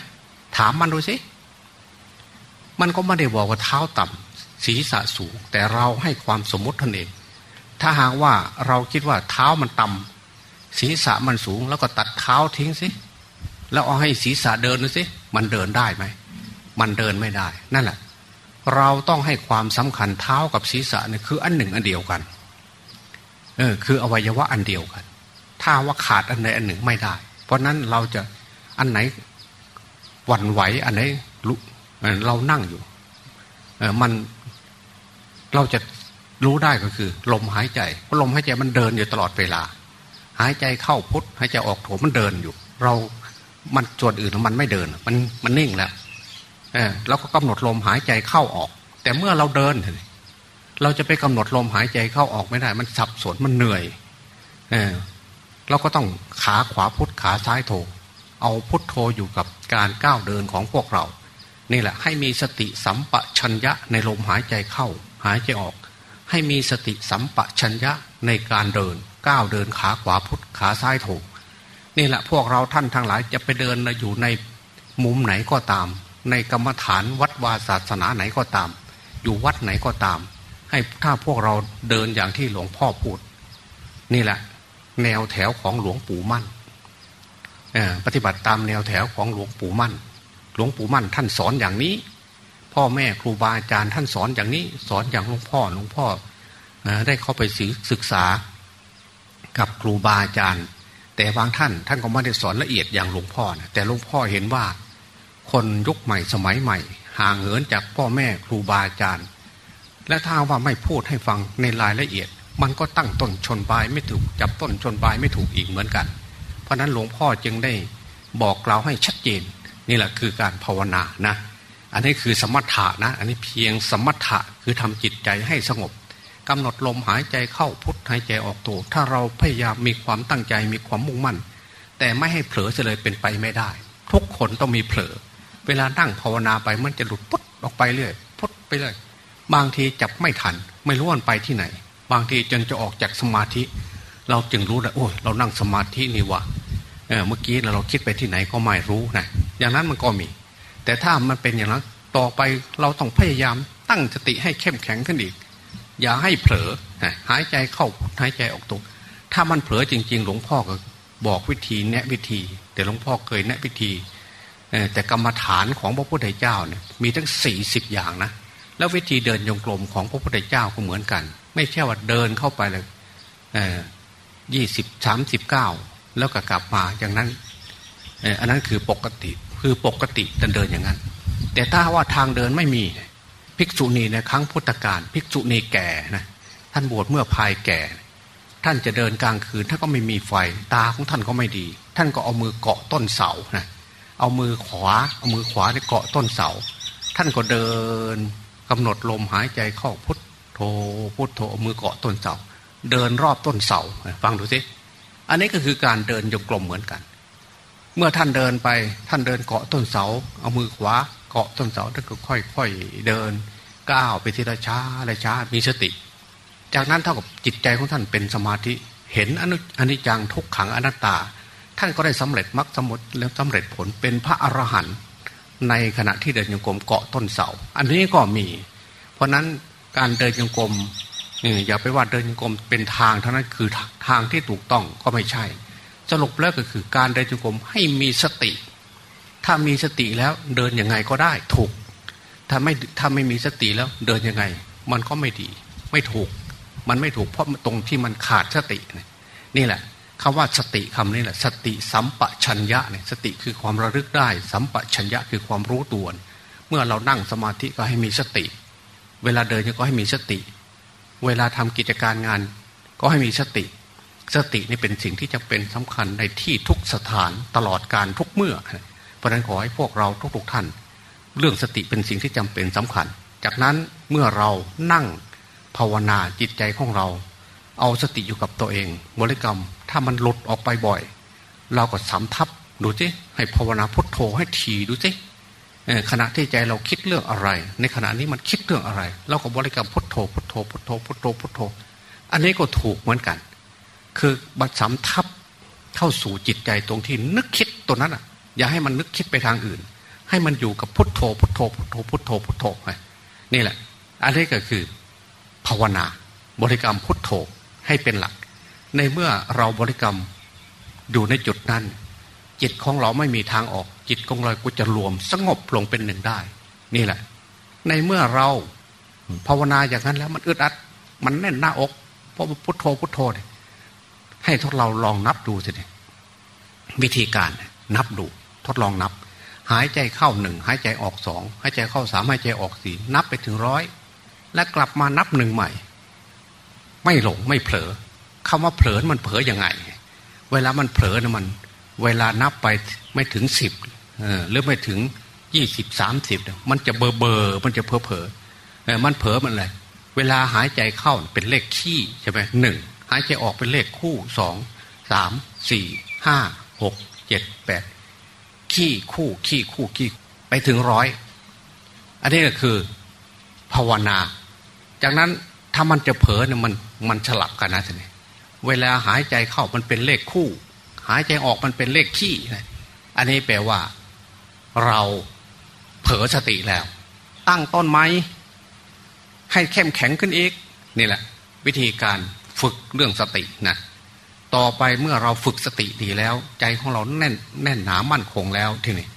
ถามมันดูสิ มันก็ไม่ได้บอกว่าเท้าต่ำศีรษะสูง แต่เราให้ความสมมติท่านเอง ถ้าหากว่าเราคิดว่าเท้ามันต่ำศีรษะมันสูง แล้วก็ตัดเท้าทิ้งสิ แล้วเอาให้ศีรษะเดินดูสิ มันเดินได้ไหม มันเดินไม่ได้ นั่นแหละ เราต้องให้ความสำคัญเท้ากับศีรษะเนี่ยคืออันหนึ่งอันเดียวกัน เออ คืออวัยวะอันเดียวกัน ถ้าว่าขาดอันใดอันหนึ่งไม่ได้ เพราะนั้นเราจะอันไหน วันไหวอันไหนเรานั่งอยู่มันเราจะรู้ได้ก็คือ ลมหายใจเพราะลมหายใจมันเดินอยู่ตลอดเวลา หายใจเข้าพุทหายใจออกโถมันเดินอยู่ เรามันส่วนอื่นมันไม่เดิน มันมันนิ่งแล้วเออเราก็กำหนดลมหายใจเข้าออก แต่เมื่อเราเดิน เราจะไปกำหนดลมหายใจเข้าออกไม่ได้ มันสับสนมันเหนื่อยเออเราก็ต้องขาขวาพุทขาซ้ายโถ เอาพุทโธอยู่กับการก้าวเดินของพวกเรา นี่แหละให้มีสติสัมปชัญญะในลมหายใจเข้าหายใจออก ให้มีสติสัมปชัญญะในการเดินก้าวเดินขาขวาพุทขาซ้ายถูกนี่แหละพวกเราท่านทั้งหลายจะไปเดินอยู่ในมุมไหนก็ตาม ในกรรมฐานวัดวาศาสนาไหนก็ตาม อยู่วัดไหนก็ตาม ให้ถ้าพวกเราเดินอย่างที่หลวงพ่อพูด นี่แหละ แนวแถวของหลวงปู่มั่น ปฏิบัติตามแนวแถวของหลวงปู่มั่น หลวงปู่มั่นท่านสอนอย่างนี้ พ่อแม่ครูบาอาจารย์ท่านสอนอย่างนี้ สอนอย่างหลวงพ่อหลวงพ่อได้เข้าไปศึกษากับครูบาอาจารย์ แต่บางท่านท่านก็ไม่ได้สอนละเอียดอย่างหลวงพ่อนะแต่หลวงพ่อเห็นว่า คนยุคใหม่สมัยใหม่ ห่างเหินจากพ่อแม่ครูบาอาจารย์ และถ้าว่าไม่พูดให้ฟังในรายละเอียด มันก็ตั้งต้นชนปลายไม่ถูกจับต้นชนปลายไม่ถูกอีกเหมือนกัน ราะนั้นหลวงพ่อจึงได้บอกกล่าวให้ชัดเจน นี่แหละคือการภาวนานะ อันนี้คือสมถะนะ อันนี้เพียงสมถะคือทำจิตใจให้สงบกำหนดลมหายใจเข้าพุทหายใจออกโทถ้าเราพยายามมีความตั้งใจมีความมุ่งมั่น แต่ไม่ให้เผลอเลยเป็นไปไม่ได้ ทุกคนต้องมีเผลอ เวลานั่งภาวนาไปมันจะหลุดพุทออกไปเรื่อยพุทไปเลย บางทีจับไม่ทัน ไม่รู้วันไปที่ไหน บางทีจนจะออกจากสมาธิ เราจึงรู้ว่าโอ้เรานั่งสมาธินี่วะเเมื่อกี้เราคิดไปที่ไหนก็ไม่รู้นะอย่างนั้นมันก็มี แต่ถ้ามันเป็นอย่างนั้นต่อไปเราต้องพยายามตั้งสติให้เข้มแข็งขึ้นอีก อย่าให้เผลอหายใจเข้าหายใจออกตรงถ้ามันเผลอจริง ๆ หลวงพ่อก็บอกวิธีแนะวิธี แต่หลวงพ่อเคยแนะวิธีแต่กรรมฐานของพระพุทธเจ้าเนี่ยมีทั้งสี่สิบอย่างนะ แล้ววิธีเดินยงกลมของพระพุทธเจ้าก็เหมือนกัน ไม่ใช่ว่าเดินเข้าไปเลย ยี่สิบสามสิบเก้าแล้วก็กลับมาอย่างนั้นอันนั้นคือปกติคือปกติเดินอย่างนั้น แต่ถ้าว่าทางเดินไม่มีภิกษุณีในครั้งพุทธกาลภิกษุณีแก่นะท่านบวชเมื่อภายแก่ ท่านจะเดินกลางคืนท่านก็ไม่มีไฟตาของท่านก็ไม่ดี ท่านก็เอามือเกาะต้นเสานะเอามือขวาเอามือขวาเนี่ยเกาะต้นเสา ท่านก็เดินกำหนดลมหายใจเข้าพุทโธพุทโธเอามือเกาะต้นเสา เดินรอบต้นเสาฟังดูสิอันนี้ก็คือการเดินโยกลมเหมือนกัน เมื่อท่านเดินไปท่านเดินเกาะต้นเสา เอามือขวาเกาะต้นเสาแล้วก็ค่อยๆเดินก้าวไปทีละช้าละช้ามีสติ จากนั้นเท่ากับจิตใจของท่านเป็นสมาธิเห็นอนุอนิจจังทุกขังอนัตตา ท่านก็ได้สำเร็จมรรคสมุทแล้วสำเร็จผลเป็นพระอรหันต์ในขณะที่เดินโยกรมเกาะต้นเสา อันนี้ก็มี เพราะนั้นการเดินโยกรม อย่าไปว่าเดินโยกรมเป็นทางเท่านั้นคือทางที่ถูกต้องก็ไม่ใช่ สรุปแล้วก็คือการเดินโยกรมให้มีสติ ถ้ามีสติแล้วเดินยังไงก็ได้ถูก ถ้าไม่ถ้าไม่มีสติแล้วเดินยังไง มันก็ไม่ดี ไม่ถูก มันไม่ถูกเพราะตรงที่มันขาดสติ นี่แหละคำว่าสติคำนี้แหละ สติสัมปชัญญะเนี่ยสติคือความระลึกได้ สัมปชัญญะคือความรู้ตัวเมื่อเรานั่งสมาธิก็ให้มีสติ เวลาเดินก็ให้มีสติ เวลาทำกิจการงาน ก็ให้มีสติ สตินี่เป็นสิ่งที่จะเป็นสำคัญในที่ทุกสถานตลอดการทุกเมื่อ เพราะนั้นขอให้พวกเราทุกๆท่าน เรื่องสติเป็นสิ่งที่จำเป็นสำคัญ จากนั้นเมื่อเรานั่งภาวนาจิตใจของเรา เอาสติอยู่กับตัวเองบริกรรมถ้ามันหลุดออกไปบ่อย เราก็สำทับดูสิให้ภาวนาพุทโธให้ทีดูสิ ขณะที่ใจเราคิดเรื่องอะไร ในขณะนี้มันคิดเรื่องอะไร เราก็บริกรรมพุทโธพุทโธพุทโธพุทโธพุทโธ อันนี้ก็ถูกเหมือนกัน คือบัดสำทับเข้าสู่จิตใจตรงที่นึกคิดตัวนั้นอะ อย่าให้มันนึกคิดไปทางอื่น ให้มันอยู่กับพุทโธพุทโธพุทโธพุทโธพุทโธไปนี่แหละ อันนี้ก็คือภาวนา บริกรรมพุทโธให้เป็นหลัก ในเมื่อเราบริกรรมอยู่ในจุดนั้น จิตของเราไม่มีทางออก จิตของเราก็จะรวมสงบลงเป็นหนึ่งได้ นี่แหละ ในเมื่อเราภาวนาอย่างนั้นแล้วมันอึดอัด มันแน่นหน้าอกเพราะพุทโธพุทโธให้ทดเราลองนับดูสิวิธีการนับดู ทดลองนับ หายใจเข้าหนึ่งหายใจออกสองหายใจเข้าสามหายใจออกสี่นับไปถึงร้อยและกลับมานับหนึ่งใหม่ ไม่หลงไม่เผลอคำว่าเผลอมันเผลอยังไง เวลามันเผลอนะมัน เวลานับไปไม่ถึงสิบ หรือไม่ถึงยี่สิบสามสิบมันจะเบอร์เบอร์มันจะเผลอเผลอมันเผลอมันอะไรเวลาหายใจเข้าเป็นเลขขี้ใช่ไหมหนึ่งหายใจออกเป็นเลขคู่สองสามสี่ห้าหกเจ็ดแปดขี้คู่ขี้คู่ขี้ไปถึงร้อยอันนี้ก็คือภาวนา จากนั้นถ้ามันจะเผลอเนี่ยมันมันฉลับกันนะทีนี้เวลาหายใจเข้ามันเป็นเลขคู่ หายใจออกมันเป็นเลขขี้อันนี้แปลว่า เราเผลอสติแล้ว ตั้งต้นไม้ให้เข้มแข็งขึ้นอีกนี่แหละ วิธีการฝึกเรื่องสตินะต่อไปเมื่อเราฝึกสติดีแล้ว ใจของเราแน่นแน่นหนามั่นคงแล้วทีนี้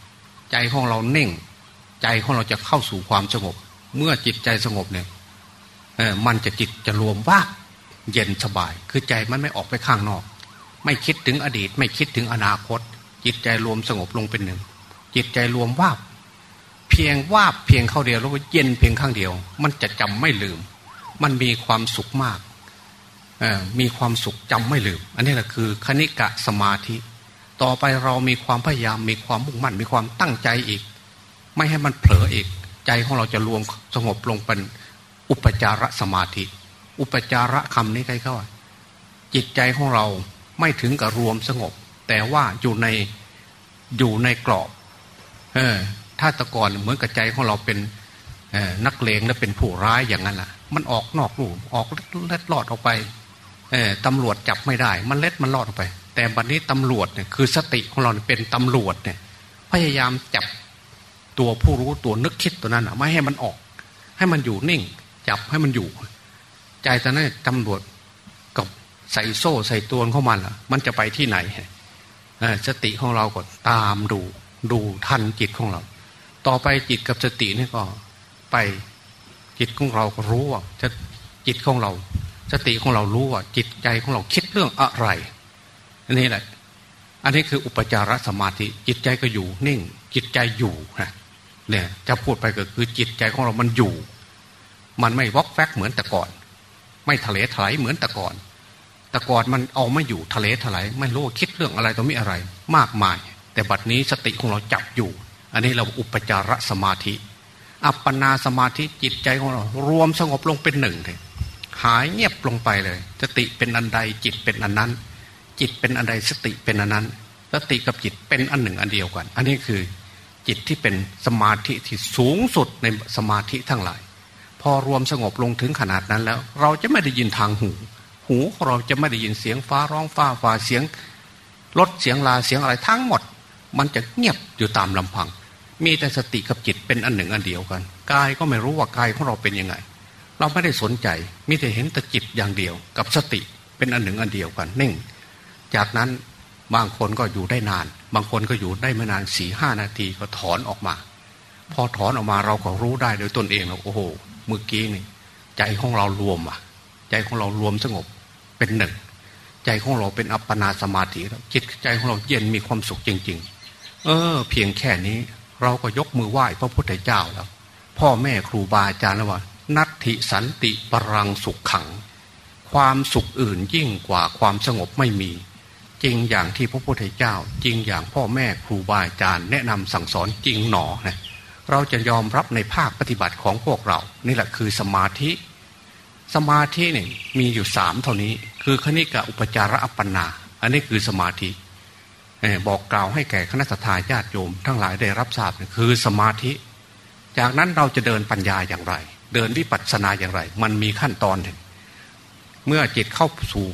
ใจของเราเน่ง ใจของเราจะเข้าสู่ความสงบ เมื่อจิตใจสงบเนี่ยเออมันจะจิตจะรวมว่าเย็นสบาย คือใจมันไม่ออกไปข้างนอก ไม่คิดถึงอดีต ไม่คิดถึงอนาคต จิตใจรวมสงบลงเป็นหนึ่ง จิตใจรวมว่าเพียงว่าเพียงเข้าเดียวแล้วเย็นเพียงข้างเดียว มันจะจำไม่ลืม มันมีความสุขมากมีความสุขจำไม่ลืม อันนี้แหละคือคณิกะสมาธิ ต่อไปเรามีความพยายามมีความมุ่งมั่น มีความตั้งใจอีก ไม่ให้มันเผลออีก ใจของเราจะรวมสงบลงเป็นอุปจารสมาธิ อุปจาระคำนี้ใครเข้าจิตใจของเราไม่ถึงกับรวมสงบ แต่ว่าอยู่ในอยู่ในกรอบ เออ ถ้าตะกอนเหมือนกับใจของเราเป็นนักเลงและเป็นผู้ร้ายอย่างนั้นแหละมันออกนอกรูออกเล็ดลอดออกไปตำรวจจับไม่ได้ มันเล็ดมันลอดออกไป แต่บัดนนี้ตำรวจเนี่ยคือสติของเราเป็นตำรวจเนี่ย พยายามจับตัวผู้รู้ตัวนึกคิดตัวนั้นไม่ให้มันออก ให้มันอยู่นิ่ง จับให้มันอยู่ ใจตอนนั้นตำรวจกับใส่โซ่ใส่ตัวเข้ามันล่ะ มันจะไปที่ไหนสติของเราก็ตามดู ดูทันจิตของเรา ต่อไปจิตกับสตินี่ก็ไปจิตของเราก็รู้ว่าจะจิตของเรา สติของเรารู้ว่า จิตใจของเราคิดเรื่องอะไรอันนี้แหละ อันนี้คืออุปจารสมาธิ จิตใจก็อยู่ นิ่ง จิตใจอยู่นะเนี่ยจะพูดไปก็คือจิตใจของเรามันอยู่ มันไม่วอกแฟกเหมือนแต่ก่อน ไม่ทะเลถลายเหมือนแต่ก่อนแต่ก่อนมันเอาไม่อยู่ทะเลถลายไม่รู้คิดเรื่องอะไรตัวมีอะไร มากมาย แต่บัดนี้สติของเราจับอยู่ อันนี้เราอุปจารสมาธิ อัปปนาสมาธิจิตใจของเรา รวมสงบลงเป็นหนึ่งเลยหายเงียบลงไปเลย สติเป็นอันใดจิตเป็นอันนั้น จิตเป็นอันใดสติเป็นอันนั้น สติกับจิตเป็นอันหนึ่งอันเดียวกัน อันนี้คือจิตที่เป็นสมาธิที่สูงสุดในสมาธิทั้งหลาย พอรวมสงบลงถึงขนาดนั้นแล้ว เราจะไม่ได้ยินทางหู หูเราจะไม่ได้ยินเสียงฟ้าร้องฟ้าฟ้าเสียงรถเสียงลาเสียงอะไรทั้งหมด มันจะเงียบอยู่ตามลำพัง มีแต่สติกับจิตเป็นอันหนึ่งอันเดียวกันกายก็ไม่รู้ว่ากายของเราเป็นยังไง เราไม่ได้สนใจมิแต่เห็นแต่จิตอย่างเดียว กับสติเป็นอันหนึ่งอันเดียวกันนิ่ง จากนั้นบางคนก็อยู่ได้นาน บางคนก็อยู่ได้ไม่นานสี่ห้านาทีก็ถอนออกมา พอถอนออกมาเราก็รู้ได้โดยตนเองเราโอ้โหเมื่อกี้นี่ใจของเรารวมอะ ใจของเรารวมสงบเป็นหนึ่ง ใจของเราเป็นอัปปนาสมาธิแล้วจิตใจของเราเย็นมีความสุขจริง เออ เพียงแค่นี้ เราก็ยกมือไหว้พระพุทธเจ้าแล้ว พ่อแม่ครูบาอาจารย์แล้วว่า นัตถิสันติปรังสุขขัง ความสุขอื่นยิ่งกว่าความสงบไม่มี จริงอย่างที่พระพุทธเจ้า จริงอย่างพ่อแม่ครูบาอาจารย์แนะนำสั่งสอนจริงหนอนะเราจะยอมรับในภาคปฏิบัติของพวกเรา นี่แหละคือสมาธิ สมาธิเนี่ยมีอยู่สามเท่านี้ คือคณิกะอุปจาระอัปปนา อันนี้คือสมาธิ บอกกล่าวให้แก่คณะทาญาติโยม ทั้งหลายได้รับทราบคือสมาธิ จากนั้นเราจะเดินปัญญาอย่างไร เดินวิปัสสนาอย่างไร มันมีขั้นตอนหนึ่งเมื่อจิตเข้าสู่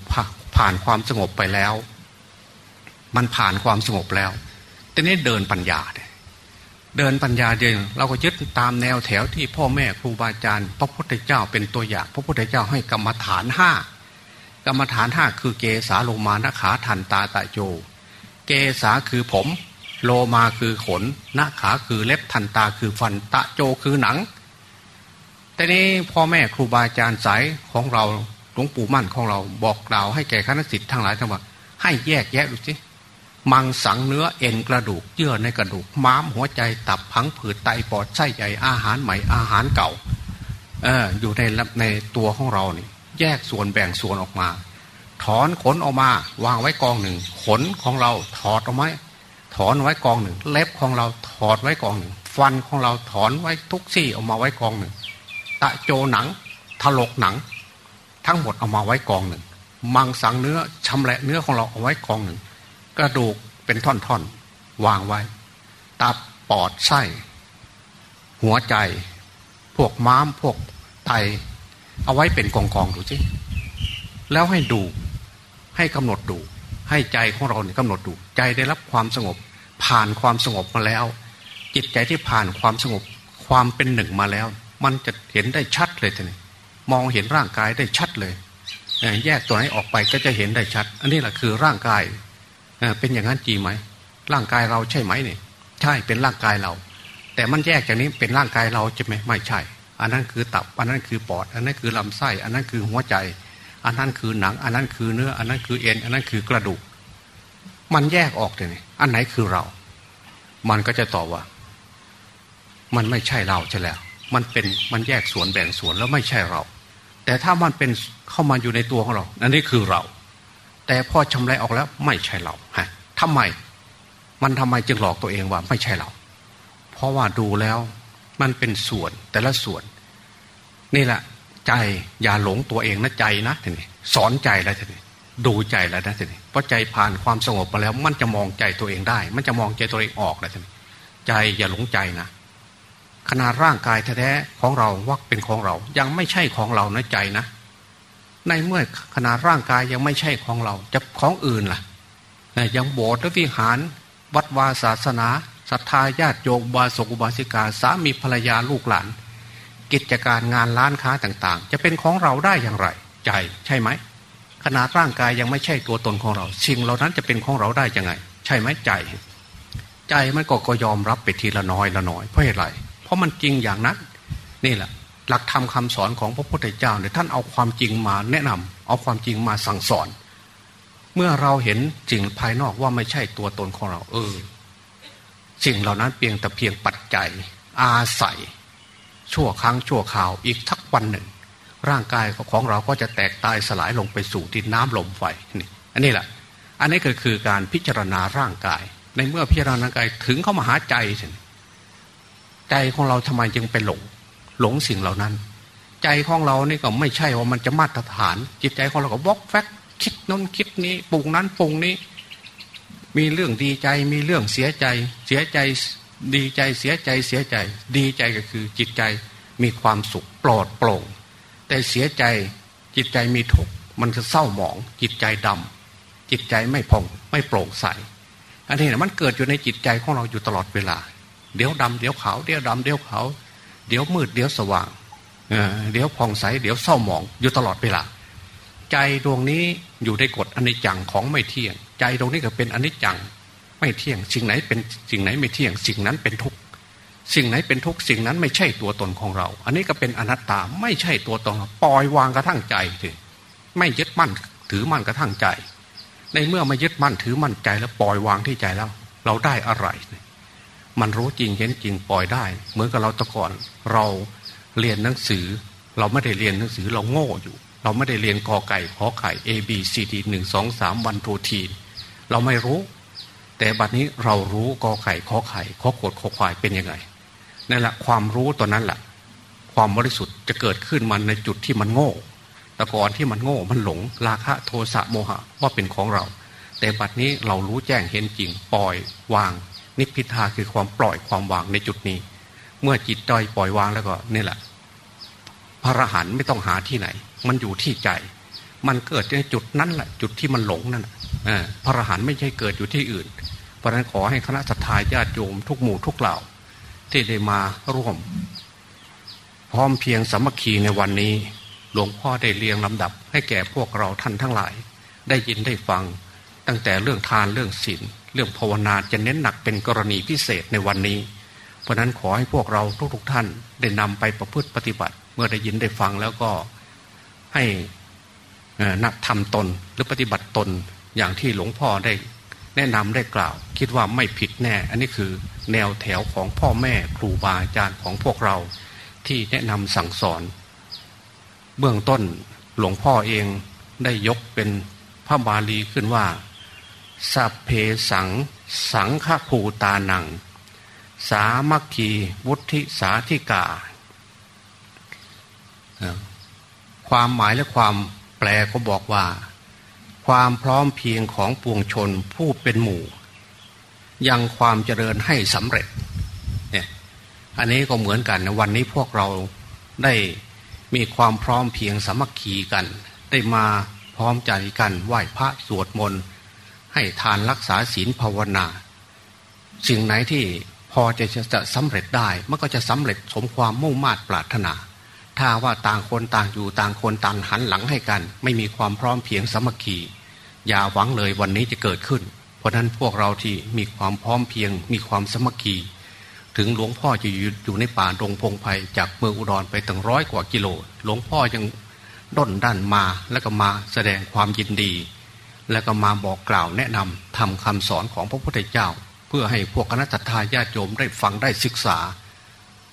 ผ่านความสงบไปแล้ว มันผ่านความสงบแล้วทีนี้เดินปัญญาเดินปัญญาเดินเราก็ยึดตามแนวแถวที่พ่อแม่ครูบาอาจารย์ พระพุทธเจ้าเป็นตัวอย่าง พระพุทธเจ้าให้กรรมฐานห้ากรรมฐานห้าคือเกสาโลมานะขาทันตาตะโจ เกสาคือผม โลมาคือขนนาขาคือเล็บทันตาคือฟันตะโจคือหนัง แต่นี้พ่อแม่ครูบาอาจารย์สายของเราหลวงปู่มั่นของเราบอกกล่าวให้แก่คณะสิทธิ์ทั้งหลายทั้งหมดให้แยกแยะดูสิมังสังเนื้อเอ็นกระดูกเยื่อในกระดูกม้ามหัวใจตับพังผืดไตปอดไส้ใหญ่อาหารใหม่อาหารเก่าเอออยู่ในในตัวของเรานี่แยกส่วนแบ่งส่วนออกมา ถอนขนออกมา วางไว้กองหนึ่ง ขนของเราถอดออกมาถอนไว้กองหนึ่ง เล็บของเราถอดไว้กองหนึ่ง ฟันของเราถอนไว้ทุกซี่ออกมาไว้กองหนึ่ง ตะโจหนังถลกหนัง ทั้งหมดเอามาไว้กองหนึ่ง มังสังเนื้อชำแหละเนื้อของเราเอาไว้กองหนึ่ง กระดูกเป็นท่อนๆ วางไว้ ตับปอดไส้ หัวใจ พวกม้ามพวกไต เอาไว้เป็นกองกองดูสิแล้วให้ดู ให้กำหนดดู ให้ใจของเราเนี่ยกำหนดดู ใจได้รับความสงบ ผ่านความสงบมาแล้ว จิตใจที่ผ่านความสงบ ความเป็นหนึ่งมาแล้ว มันจะเห็นได้ชัดเลยทีนี้มองเห็นร่างกายได้ชัดเลย แยกตัวไหนออกไปก็จะเห็นได้ชัด อันนี้แหละคือร่างกายเป็นอย่างนั้นจริงไหม ร่างกายเราใช่ไหมเนี่ยใช่เป็นร่างกายเรา แต่มันแยกจากนี้เป็นร่างกายเราใช่ไหมไม่ใช่ อันนั้นคือตับ อันนั้นคือปอด อันนั้นคือลำไส้ อันนั้นคือหัวใจ อันนั้นคือหนัง อันนั้นคือเนื้อ อันนั้นคือเอ็น อันนั้นคือกระดูก มันแยกออกเลยนี่อันไหนคือเรา มันก็จะตอบว่า มันไม่ใช่เราใช่แล้ว มันเป็นมันแยกส่วนแบ่งส่วนแล้วไม่ใช่เรา แต่ถ้ามันเป็นเข้ามาอยู่ในตัวของเรา อันนี้คือเรา แต่พอชำระออกแล้วไม่ใช่เราฮะทำไม มันทำไมจึงหลอกตัวเองว่าไม่ใช่เรา เพราะว่าดูแล้ว มันเป็นส่วนแต่ละส่วน นี่แหละ ใจอย่าหลงตัวเองนะใจนะทีนี้สอนใจแล้วทีนี้ดูใจแล้วนะทีนี้เพราะใจผ่านความสงบมาแล้ว มันจะมองใจตัวเองได้ มันจะมองใจตัวเองออกแล้วทีนี้ใจอย่าหลงใจนะขนาดร่างกายแท้ๆของเราว่าเป็นของเรา ยังไม่ใช่ของเรานะใจนะ ในเมื่อขนาดร่างกายยังไม่ใช่ของเรา จะของอื่นล่ะยังโบสถ์และวิหาร วัดวาศาสนาศรัทธาญาติโยมบาสกุบาสิกาสามีภรรยาลูกหลาน กิจการงานร้านค้าต่างๆ จะเป็นของเราได้อย่างไร ใจใช่ไหมขนาดร่างกายยังไม่ใช่ตัวตนของเราสิ่งเหล่านั้นจะเป็นของเราได้ยังไง ใช่ไหมใจ ใจมันก็ก็ยอมรับไปทีละน้อยละน้อยเพราะเหตุไรเพราะมันจริงอย่างนั้น นี่แหละ หลักธรรมคาสอนของพระพุทธเจ้าเนี่ยท่านเอาความจริงมาแนะนำเอาความจริงมาสั่งสอน เมื่อเราเห็นสิ่งภายนอกว่าไม่ใช่ตัวตนของเรา เออสิ่งเหล่านั้นเพียงแต่เพียงปัจจัย อาศัย ชั่วครั้งชั่วข่าวอีกทักวันหนึ่ง ร่างกายของเราก็จะแตกตายสลายลงไปสู่ดินน้ำลมไฟนี่อันนี้แหละอันนี้ก็คือการพิจารณาร่างกาย ในเมื่อพิจารณาร่างกายถึงเข้ามาหาใจใจของเราทำไมจึงไปหลง หลงสิ่งเหล่านั้น ใจของเรานี่ก็ไม่ใช่ว่ามันจะมาตรฐาน จิตใจของเราก็วอกแฟกคิดน้นคิดนี้ปรุงนั้นปรุงนี้ มีเรื่องดีใจมีเรื่องเสียใจ เสียใจ ดีใจเสียใจเสียใจ ดีใจก็คือจิตใจมีความสุขปลอดโปร่ง แต่เสียใจจิตใจมีทุกข์มันจะเศร้าหมอง จิตใจดำจิตใจไม่พองไม่โปร่งใสอันนี้นะมันเกิดอยู่ในจิตใจของเราอยู่ตลอดเวลา เดี๋ยวดำเดี๋ยวขาวเดี๋ยวดำเดี๋ยวขาวเดี๋ยวมืดเดี๋ยวสว่างเดี๋ยวผ่องใสเดี๋ยวเศร้าหมองอยู่ตลอดเวลา ใจดวงนี้อยู่ในกฎอนิจจังของไม่เที่ยง ใจดวงนี้ก็เป็นอนิจจัง ไม่เที่ยง สิ่งไหนเป็นสิ่งไหนไม่เที่ยง สิ่งนั้นเป็นทุกสิ่งไหนเป็นทุกสิ่งนั้นไม่ใช่ตัวตนของเรา อันนี้ก็เป็นอนัตตาไม่ใช่ตัวตนปล่อยวางกระทั่งใจถึงไม่ยึดมั่นถือมั่นกระทั่งใจ ในเมื่อไม่ยึดมั่นถือมั่นใจแล้วปล่อยวางที่ใจแล้ว เราได้อะไร มันรู้จริงเห็นจริงปล่อยได้ เหมือนกับเราตะก่อนเราเรียนหนังสือ เราไม่ได้เรียนหนังสือเราโง่อยู่ เราไม่ได้เรียนกอไก่ขอไข่ A B C D หนึ่งสองสามวันโททีเราไม่รู้ แต่บัดนี้เรารู้กอไก่ขอไข่ขอกดขอควายเป็นยังไงนั่นแหละความรู้ตัวนั้นแหละความบริสุทธิ์จะเกิดขึ้นมันในจุดที่มันโง่แต่ก่อนที่มันโง่มันหลงราคะโทสะโมหะว่าเป็นของเรา แต่บัดนี้เรารู้แจ้งเห็นจริง ปล่อยวาง นิพพิทาคือความปล่อยความวางในจุดนี้ เมื่อจิตใจปล่อยวางแล้วก็นี่แหละ พระรหันต์ไม่ต้องหาที่ไหน มันอยู่ที่ใจ มันเกิดในจุดนั้นแหละจุดที่มันหลงนั่นพระรหันต์ไม่ใช่เกิดอยู่ที่อื่น เพราะนั้นขอให้คณะสัตยาญาติโยมทุกหมู่ทุกเหล่า ที่ได้มาร่วม พร้อมเพียงสามัคคีในวันนี้ หลวงพ่อได้เรียงลำดับ ให้แก่พวกเราท่านทั้งหลาย ได้ยินได้ฟัง ตั้งแต่เรื่องทานเรื่องศีลเรื่องภาวนาจะเน้นหนักเป็นกรณีพิเศษในวันนี้ เพราะนั้นขอให้พวกเราทุกๆทท่านได้นำไปประพฤติปฏิบัติ เมื่อได้ยินได้ฟังแล้วก็ให้นักทำตนหรือปฏิบัติตนอย่างที่หลวงพ่อได้ แนะนำได้กล่าว คิดว่าไม่ผิดแน่ อันนี้คือแนวแถวของพ่อแม่ครูบาอาจารย์ของพวกเรา ที่แนะนำสั่งสอน เบื้องต้นหลวงพ่อเองได้ยกเป็นพระบาลีขึ้นว่าสัพเพสังสังฆภูตานัง สามัคคีวุฒิสาธิกา ความหมายและความแปลก็บอกว่า ความพร้อมเพียงของปวงชนผู้เป็นหมู่ ยังความเจริญให้สำเร็จเนี่ยอันนี้ก็เหมือนกันนะวันนี้พวกเราได้มีความพร้อมเพียงสามัคคีกัน ได้มาพร้อมใจกันไหว้พระสวดมนต์ให้ทานรักษาศีลภาวนา สิ่งไหนที่พอจะจะสำเร็จได้มันก็จะสำเร็จสมความมุ่งมา่ปรารถนา ถ้าว่าต่างคนต่างอยู่ต่างคนต่างหันหลังให้กัน ไม่มีความพร้อมเพียงสามัคคี อย่าหวังเลยวันนี้จะเกิดขึ้น เพราะนั้นพวกเราที่มีความพร้อมเพียง มีความสมัคคีถึงหลวงพ่อจะอยู่ในป่าดงพงไพ่จากเมืองอุดรไปตั้งร้อยกว่ากิโล หลวงพ่อยังด้นด้านมาแล้วก็มาแสดงความยินดี แล้วก็มาบอกกล่าวแนะนำทำคำสอนของพระพุทธเจ้า เพื่อให้พวกคณะทาญาติโยมได้ฟังได้ศึกษา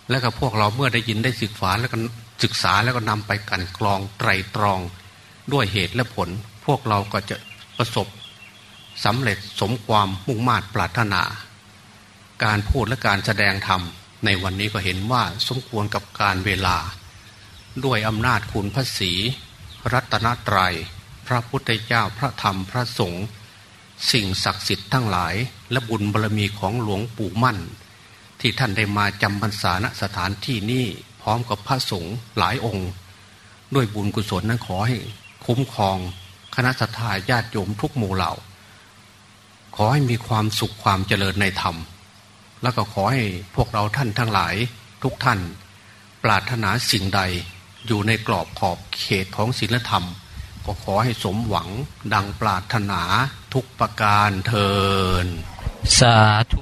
แล้วก็พวกเราเมื่อได้ยินได้ศึกษาแล้วก็ศึกษาแล้วก็นำไปกันกรองไตรตรอง ด้วยเหตุและผล พวกเราก็จะ ประสบสำเร็จสมความมุ่งมา่ปรารถนา การพูดและการแสดงธรรมในวันนี้ก็เห็นว่าสมควรกับการเวลา ด้วยอำนาจคุณพระศีรัตนตรยัย พระพุทธเจ้าพระธรรมพระสงฆ์สิ่งศักดิ์สิทธิ์ทั้งหลาย และบุญบารรมีของหลวงปู่มั่น ที่ท่านได้มาจำพรรษาณสถานที่นี้พร้อมกับพระสงฆ์หลายองค์ ด้วยบุญกุศลนั้นขอให้คุ้มครอง คณะสัตยาญาติโยมทุกหมู่เหล่า ขอให้มีความสุขความเจริญในธรรม แล้วก็ขอให้พวกเราท่านทั้งหลายทุกท่าน ปรารถนาสิ่งใดอยู่ในกรอบขอบเขตของศีลธรรม ก็ขอให้สมหวังดังปรารถนาทุกประการเทินสาธุ